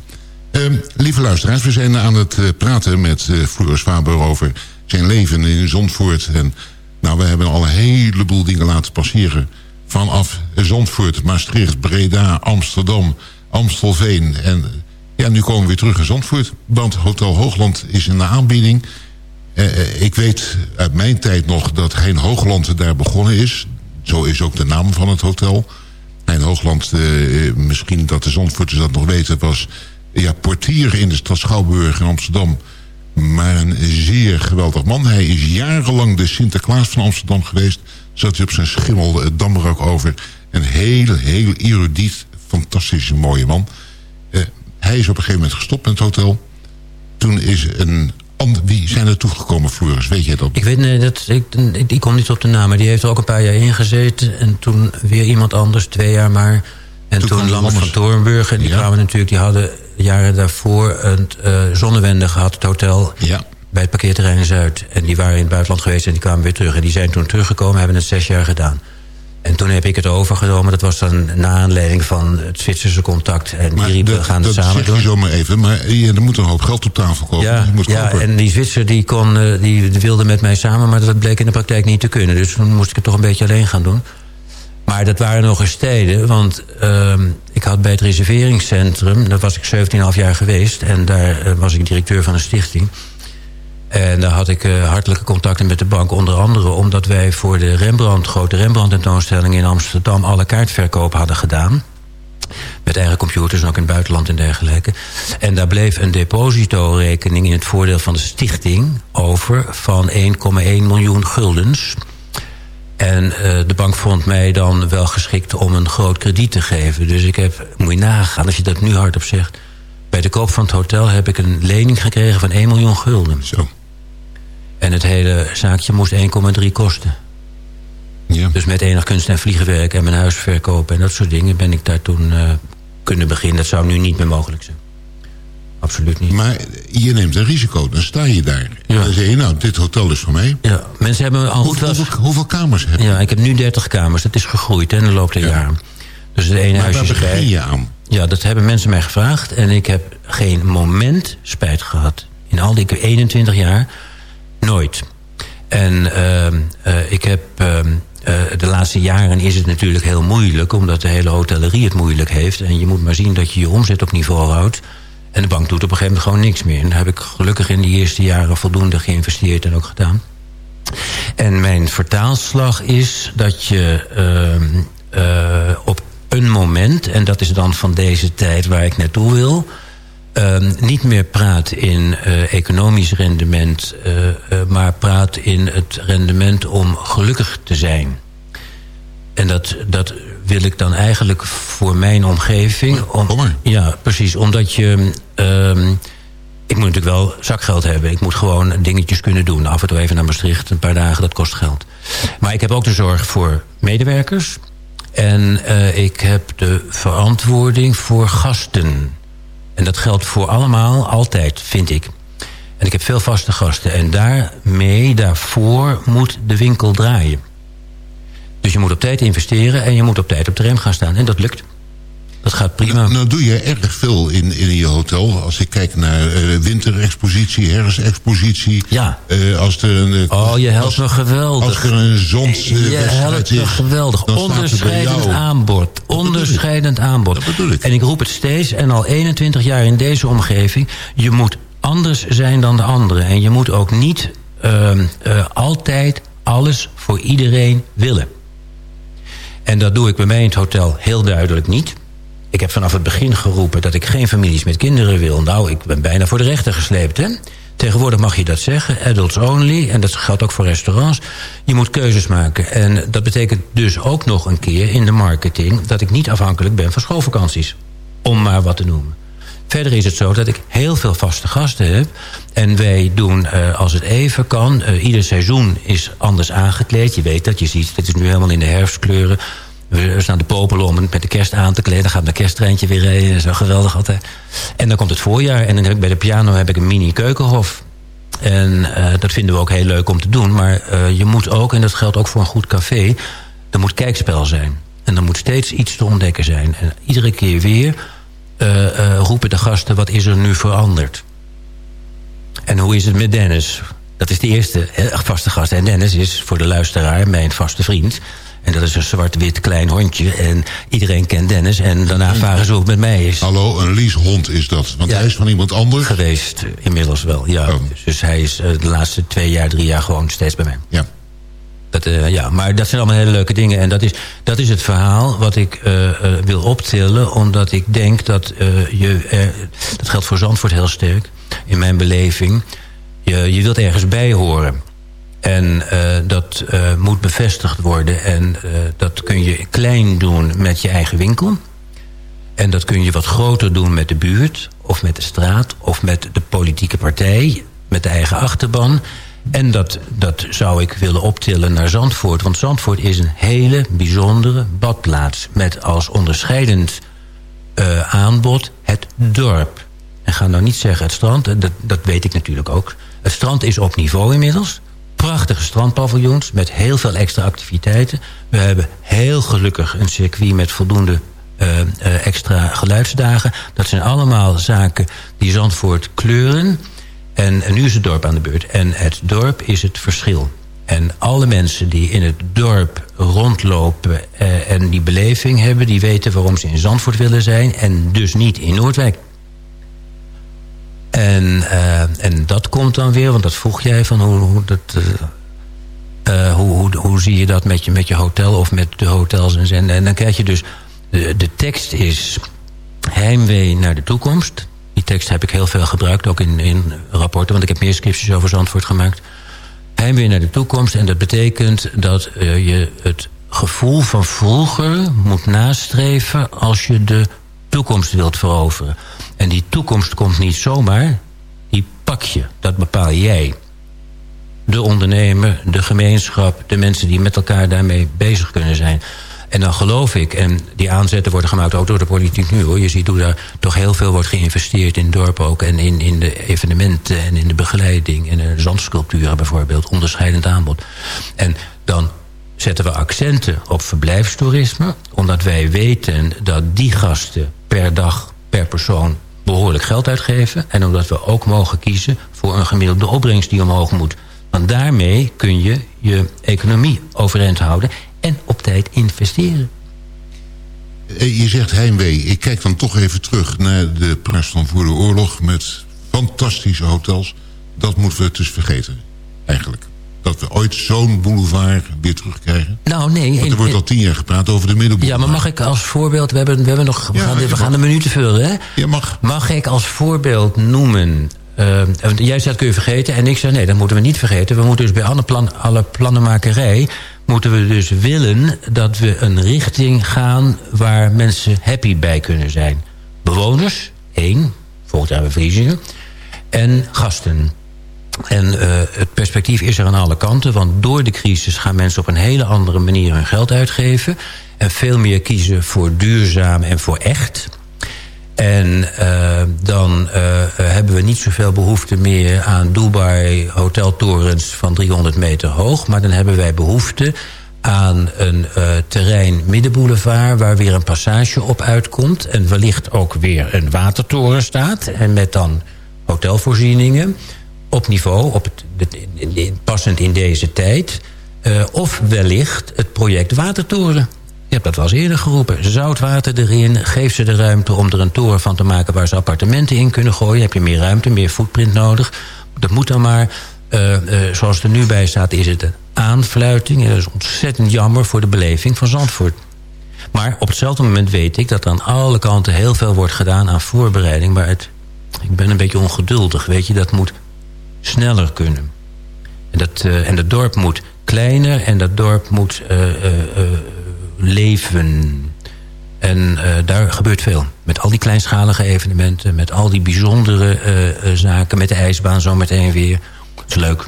Ehm, lieve luisteraars, we zijn aan het eh, praten met uh, Floris Faber... over zijn leven in Zandvoort. En nou, we hebben al een heleboel dingen laten passeren. Vanaf Zandvoort, Maastricht, Breda, Amsterdam, Amstelveen... en ja, nu komen we weer terug in Zandvoort. Want Hotel Hoogland is in de aanbieding. Eh, eh, ik weet uit mijn tijd nog dat Hein Hoogland daar begonnen is. Zo is ook de naam van het hotel. Hein Hoogland, eh, misschien dat de Zandvoorters dat nog weten... was ja, portier in de stad Schouwburg in Amsterdam. Maar een zeer geweldig man. Hij is jarenlang de Sinterklaas van Amsterdam geweest. Zat hij op zijn schimmel het Damrak over. Een heel, heel erudiet, fantastische mooie man. Eh, hij is op een gegeven moment gestopt met het hotel. Toen is een... ander- Wie zijn er toegekomen, Floris? Weet jij dat? Ik weet nee, dat, ik, ik, kom niet op de naam, maar die heeft er ook een paar jaar ingezeten. En toen weer iemand anders, twee jaar maar. En Toen toen, Lammers van. Torenburg. En die Ja. kwamen natuurlijk, die hadden jaren daarvoor een eh, zonnewende gehad, het hotel. Ja. Bij het parkeerterrein Zuid. En die waren in het buitenland geweest en die kwamen weer terug. En die zijn toen teruggekomen, hebben het zes jaar gedaan. En toen heb ik het overgenomen. Dat was dan na aanleiding van het Zwitserse contact. En die riepen, we gaan het dat samen zeg doen. je zomaar even. Maar eh, er moet een hoop geld op tafel komen. Ja, ja kopen. en die Zwitser die kon, eh, die wilde met mij samen... maar dat bleek in de praktijk niet te kunnen. Dus toen moest ik het toch een beetje alleen gaan doen. Maar dat waren nog eens tijden. Want ehm, ik had bij het reserveringscentrum... daar was ik 17,5 jaar geweest... en daar eh, was ik directeur van een stichting... En daar had ik eh, hartelijke contacten met de bank. Onder andere omdat wij voor de Rembrandt, grote Rembrandt tentoonstelling in Amsterdam... alle kaartverkoop hadden gedaan. Met eigen computers ook in het buitenland en dergelijke. En daar bleef een depositorekening in het voordeel van de stichting over... van 1,1 miljoen guldens. En eh, de bank vond mij dan wel geschikt om een groot krediet te geven. Dus ik heb, moet je nagaan, als je dat nu hardop zegt... bij de koop van het hotel heb ik een lening gekregen van 1 miljoen gulden. Zo. En het hele zaakje moest 1,3 kosten. Ja. Dus met enig kunst en vliegenwerk en mijn huis verkopen... en dat soort dingen ben ik daar toen eh, kunnen beginnen. Dat zou nu niet meer mogelijk zijn. Absoluut niet. Maar je neemt een risico, dan sta je daar. En Ja. dan zeg je, nou, dit hotel is voor mij. Ja, mensen hebben al goed Hoeveel, hoeveel, hoeveel kamers heb je? Ja, ik heb nu 30 kamers. Dat is gegroeid hè, in de loop der jaren. Dus het ene Maar huisje waar begin je aan? Ja, dat hebben mensen mij gevraagd. En ik heb geen moment spijt gehad. In al die 21 jaar. Nooit. En ehm, eh, ik heb... ehm, eh, de laatste jaren is het natuurlijk heel moeilijk... omdat de hele hotellerie het moeilijk heeft. En je moet maar zien dat je je omzet op niveau houdt. En de bank doet op een gegeven moment gewoon niks meer. En daar heb ik gelukkig in de eerste jaren voldoende geïnvesteerd en ook gedaan. En mijn vertaalslag is dat je ehm, eh, op een moment... en dat is dan van deze tijd waar ik naartoe wil... ehm, niet meer praat in eh, economisch rendement... eh, eh, maar praat in het rendement om gelukkig te zijn. En dat, dat wil ik dan eigenlijk voor mijn omgeving... Om, kom maar. Ja, precies. Omdat je... ehm, ik moet natuurlijk wel zakgeld hebben. Ik moet gewoon dingetjes kunnen doen. Af en toe even naar Maastricht, een paar dagen, dat kost geld. Maar ik heb ook de zorg voor medewerkers. En ik heb de verantwoording voor gasten. En dat geldt voor allemaal, altijd, vind ik. En ik heb veel vaste gasten. En daarmee, daarvoor moet de winkel draaien. Dus je moet op tijd investeren en je moet op tijd op de rem gaan staan. En dat lukt. Dat gaat prima. Nou, nou doe je erg veel in, in je hotel. Als ik kijk naar eh winterexpositie, herfstexpositie. Ja. Eh, als er een, eh, Oh, je helpt als, me geweldig. Als er een zonswedstrijd Je helpt me geweldig. er Onderscheidend aanbod. Onderscheidend aanbod. Dat bedoel ik. En ik roep het steeds, en al 21 jaar in deze omgeving... je moet anders zijn dan de anderen. En je moet ook niet ehm, eh, altijd alles voor iedereen willen. En dat doe ik bij mij in het hotel heel duidelijk niet. Ik heb vanaf het begin geroepen dat ik geen families met kinderen wil. Nou, ik ben bijna voor de rechter gesleept, hè? Tegenwoordig mag je dat zeggen, adults only. En dat geldt ook voor restaurants. Je moet keuzes maken. En dat betekent dus ook nog een keer in de marketing... dat ik niet afhankelijk ben van schoolvakanties. Om maar wat te noemen. Verder is het zo dat ik heel veel vaste gasten heb. En wij doen, eh, als het even kan... eh, ieder seizoen is anders aangekleed. Je weet dat, je ziet, het is nu helemaal in de herfstkleuren. We staan de popelen om met de kerst aan te kleden. Dan gaat mijn kersttreintje weer rijden. Wel geweldig altijd. En dan komt het voorjaar. En dan heb ik bij de piano heb ik een mini keukenhof. En eh, dat vinden we ook heel leuk om te doen. Maar eh, je moet ook, en dat geldt ook voor een goed café... er moet kijkspel zijn. En er moet steeds iets te ontdekken zijn. En iedere keer weer eh, roepen de gasten... wat is er nu veranderd? En hoe is het met Dennis? Dat is de eerste vaste gast. En Dennis is voor de luisteraar mijn vaste vriend. En dat is een zwart-wit klein hondje. En iedereen kent Dennis. En daarna vragen ze hoe het met mij is. Hallo, een leasehond is dat. Want Ja. hij is van iemand anders. Geweest, eh, inmiddels wel, ja. Oh. Dus, hij is eh, de laatste twee jaar, drie jaar gewoon steeds bij mij. Ja. Dat, eh, ja, maar dat zijn allemaal hele leuke dingen. En dat is, dat is het verhaal wat ik wil optillen. Omdat ik denk dat je... dat geldt voor Zandvoort heel sterk. In mijn beleving. Je, je wilt ergens bij horen. En eh, dat eh, moet bevestigd worden. En eh, dat kun je klein doen met je eigen winkel. En dat kun je wat groter doen met de buurt. Of met de straat. Of met de politieke partij. Met de eigen achterban. En dat, dat zou ik willen optillen naar Zandvoort. Want Zandvoort is een hele bijzondere badplaats. Met als onderscheidend aanbod het dorp. En ga nou niet zeggen het strand, dat, dat weet ik natuurlijk ook. Het strand is op niveau inmiddels. Prachtige strandpaviljoens met heel veel extra activiteiten. We hebben heel gelukkig een circuit met voldoende eh, eh, extra geluidsdagen. Dat zijn allemaal zaken die Zandvoort kleuren. En, nu is het dorp aan de beurt. En het dorp is het verschil. En alle mensen die in het dorp rondlopen eh, en die beleving hebben... die weten waarom ze in Zandvoort willen zijn en dus niet in Noordwijk. En, eh, en dat komt dan weer, want dat vroeg jij van hoe, hoe, dat, eh, eh, hoe, hoe, hoe zie je dat met je, met je hotel of met de hotels en. En dan krijg je dus, de, de tekst is heimwee naar de toekomst. Die tekst heb ik heel veel gebruikt, ook in, in rapporten, want ik heb meer scripties over Zandvoort gemaakt. Heimwee naar de toekomst. En dat betekent dat je het gevoel van vroeger moet nastreven... als je de toekomst wilt veroveren. En die toekomst komt niet zomaar. Dat bepaal jij. De ondernemer, de gemeenschap, de mensen die met elkaar daarmee bezig kunnen zijn. En dan geloof ik, en die aanzetten worden gemaakt ook door de politiek nu hoor. Je ziet hoe daar toch heel veel wordt geïnvesteerd in het dorp ook. En in, in de evenementen en in de begeleiding. En de zandsculpturen bijvoorbeeld, onderscheidend aanbod. En dan zetten we accenten op verblijfstoerisme. Omdat wij weten dat die gasten per dag, per persoon behoorlijk geld uitgeven. En omdat we ook mogen kiezen voor een gemiddelde opbrengst die omhoog moet. Want daarmee kun je je economie overeind houden en op tijd investeren. Eh, Je zegt heimwee. Ik kijk dan toch even terug naar de prijs van voor de oorlog... met fantastische hotels. Dat moeten we dus vergeten, eigenlijk. Dat we ooit zo'n boulevard weer terugkrijgen. Nou nee. Want in- er wordt al tien jaar gepraat over de middenboulevard. Ja, maar mag ik als voorbeeld... We, hebben, we, hebben nog, we, Ja, gaan, we gaan de minuten vullen, hè? Ja, mag. Mag ik als voorbeeld noemen... want jij zegt kun je vergeten en ik zeg nee, dat moeten we niet vergeten. We moeten dus bij alle, plan, alle plannenmakerij... moeten we dus willen dat we een richting gaan... waar mensen happy bij kunnen zijn. Bewoners, één, volgend jaar verkiezingen... en gasten. En eh, het perspectief is er aan alle kanten. Want door de crisis gaan mensen op een hele andere manier hun geld uitgeven. En veel meer kiezen voor duurzaam en voor echt. En eh, dan eh, hebben we niet zoveel behoefte meer aan Dubai hoteltorens van 300 meter hoog. Maar dan hebben wij behoefte aan een terrein middenboulevard... waar weer een passage op uitkomt. En wellicht ook weer een watertoren staat. En met dan hotelvoorzieningen op niveau, op het, passend in deze tijd. Eh, of wellicht het project Watertoren. Je hebt dat wel eens eerder geroepen. Zoutwater erin, geef ze de ruimte om er een toren van te maken... waar ze appartementen in kunnen gooien. Heb je meer ruimte, meer footprint nodig. Dat moet dan maar. Eh, eh, zoals het er nu bij staat, is het een aanfluiting. En dat is ontzettend jammer voor de beleving van Zandvoort. Maar op hetzelfde moment weet ik dat aan alle kanten heel veel wordt gedaan aan voorbereiding. Maar het, ik ben een beetje ongeduldig, weet je. Dat moet sneller kunnen. En dat, eh, en dat dorp moet kleiner en dat dorp moet eh, eh, leven. En daar gebeurt veel. Met al die kleinschalige evenementen, met al die bijzondere zaken... met de ijsbaan zo meteen weer. Het is leuk.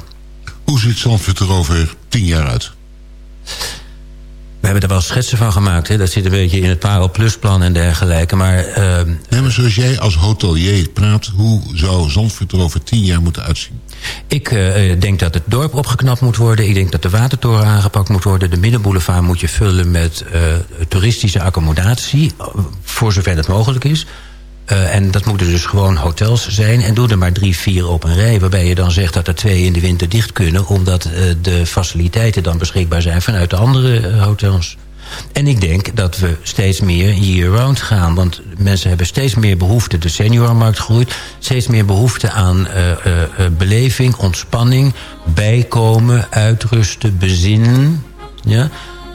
Hoe ziet Zandvoort er over tien jaar uit? We hebben er wel schetsen van gemaakt. Hè? Dat zit een beetje in het Parel Plusplan en dergelijke. Maar eh, Nee, maar zoals jij als hotelier praat... hoe zou Zandvoort er over tien jaar moeten uitzien? Ik eh, denk dat het dorp opgeknapt moet worden. Ik denk dat de watertoren aangepakt moet worden. De middenboulevard moet je vullen met eh, toeristische accommodatie. eh, Voor zover dat mogelijk is. Eh, en dat moeten dus gewoon hotels zijn. En doe er maar drie, vier op een rij. Waarbij je dan zegt dat er twee in de winter dicht kunnen. Omdat eh, de faciliteiten dan beschikbaar zijn vanuit de andere eh, hotels. En ik denk dat we steeds meer year-round gaan. Want mensen hebben steeds meer behoefte. De seniormarkt groeit. Steeds meer behoefte aan beleving, ontspanning, bijkomen, uitrusten, bezinnen. Ja?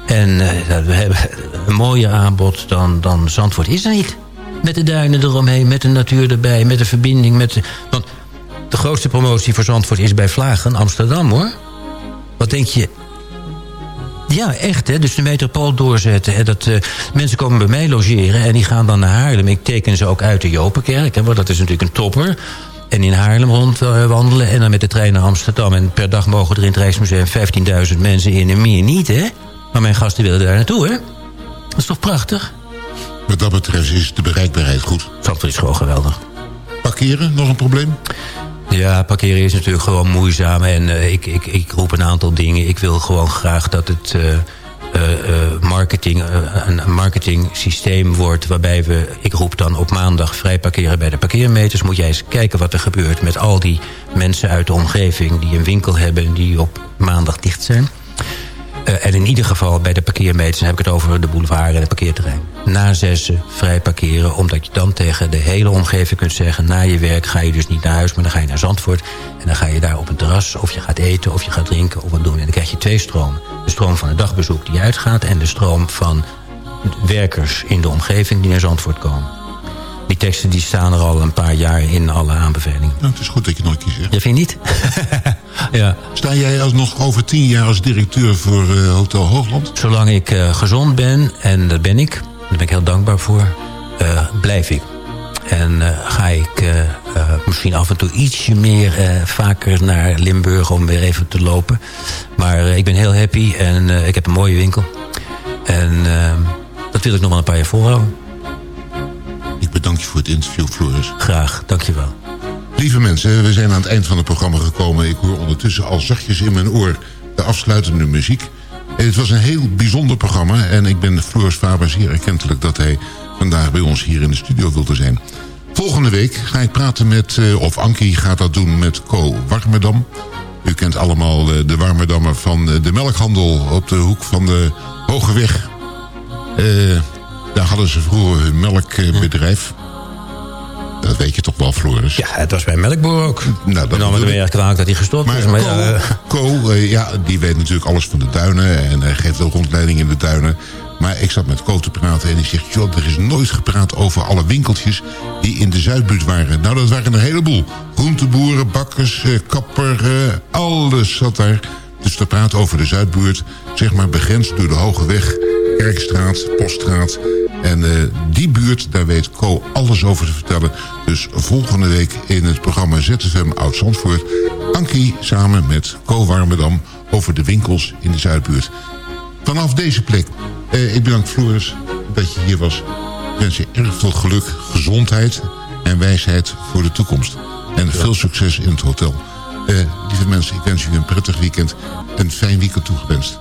En we hebben een mooier aanbod dan, dan Zandvoort is er niet. Met de duinen eromheen, met de natuur erbij, met de verbinding. Met want de grootste promotie voor Zandvoort is bij Vlagen, Amsterdam hoor. Wat denk je, ja, echt. Hè? Dus de metropool doorzetten. Dat, eh, mensen komen bij mij logeren en die gaan dan naar Haarlem. Ik teken ze ook uit de Jopenkerk. Hè? Want dat is natuurlijk een topper. En in Haarlem rondwandelen en dan met de trein naar Amsterdam. En per dag mogen er in het Rijksmuseum 15.000 mensen in en meer niet. Hè? Maar mijn gasten willen daar naartoe. Hè? Dat is toch prachtig? Wat dat betreft is de bereikbaarheid goed. Zandvoort is gewoon geweldig. Parkeren, nog een probleem? Ja, parkeren is natuurlijk gewoon moeizaam. En eh, ik, ik, ik roep een aantal dingen. Ik wil gewoon graag dat het eh, eh, marketing, een een marketing systeem wordt... waarbij we, ik roep dan op maandag vrij parkeren bij de parkeermeters. Moet jij eens kijken wat er gebeurt met al die mensen uit de omgeving... die een winkel hebben en die op maandag dicht zijn. Eh, en in ieder geval bij de parkeermeters heb ik het over de boulevard en het parkeerterrein. Na zessen vrij parkeren, omdat je dan tegen de hele omgeving kunt zeggen... na je werk ga je dus niet naar huis, maar dan ga je naar Zandvoort... en dan ga je daar op een terras, of je gaat eten, of je gaat drinken, of wat doen. En dan krijg je twee stromen. De stroom van het dagbezoek die uitgaat... en de stroom van werkers in de omgeving die naar Zandvoort komen. Die teksten die staan er al een paar jaar in alle aanbevelingen. Nou, het is goed dat je keer zegt. Dat vind je niet? Ja. Sta jij als nog over tien jaar als directeur voor eh, Hotel Hoogland? Zolang ik eh, gezond ben, en dat ben ik, daar ben ik heel dankbaar voor, eh, blijf ik. En ga ik misschien af en toe ietsje meer vaker naar Limburg om weer even te lopen. Maar ik ben heel happy en ik heb een mooie winkel. En eh, dat wil ik nog wel een paar jaar volhouden. Ik bedank je voor het interview, Floris. Graag, dankjewel. Lieve mensen, we zijn aan het eind van het programma gekomen. Ik hoor ondertussen al zachtjes in mijn oor de afsluitende muziek. Het was een heel bijzonder programma en ik ben Floris Faber zeer erkentelijk dat hij vandaag bij ons hier in de studio wilde zijn. Volgende week ga ik praten met, eh, of Ankie gaat dat doen met Co Warmerdam. U kent allemaal eh, de Warmerdammer van eh, de melkhandel op de hoek van de Hoge Weg. Daar hadden ze vroeger hun melkbedrijf. Dat weet je toch wel, Floris? Ja, het was bij Melkboer ook. Nou, dat en dan werd er weer kwalijk dat hij gestopt Maar is. Maar Co, ja, eh, Co, eh, ja, die weet natuurlijk alles van de duinen... en hij geeft ook rondleiding in de duinen. Maar ik zat met Co te praten en die zegt... joh, er is nooit gepraat over alle winkeltjes die in de Zuidbuurt waren. Nou, dat waren een heleboel. Groenteboeren, bakkers, eh, kapper, alles zat daar. Dus te praten over de Zuidbuurt, zeg maar begrensd door de Hoge Weg... Kerkstraat, Poststraat. En eh, die buurt, daar weet Co alles over te vertellen. Dus volgende week in het programma ZFM Oud-Zandvoort... Ankie samen met Co Warmerdam over de winkels in de Zuidbuurt. Vanaf deze plek, eh, ik bedank Floris dat je hier was. Ik wens je erg veel geluk, gezondheid en wijsheid voor de toekomst. En veel succes in het hotel. Eh, lieve mensen, ik wens u een prettig weekend. Een fijn weekend toegewenst.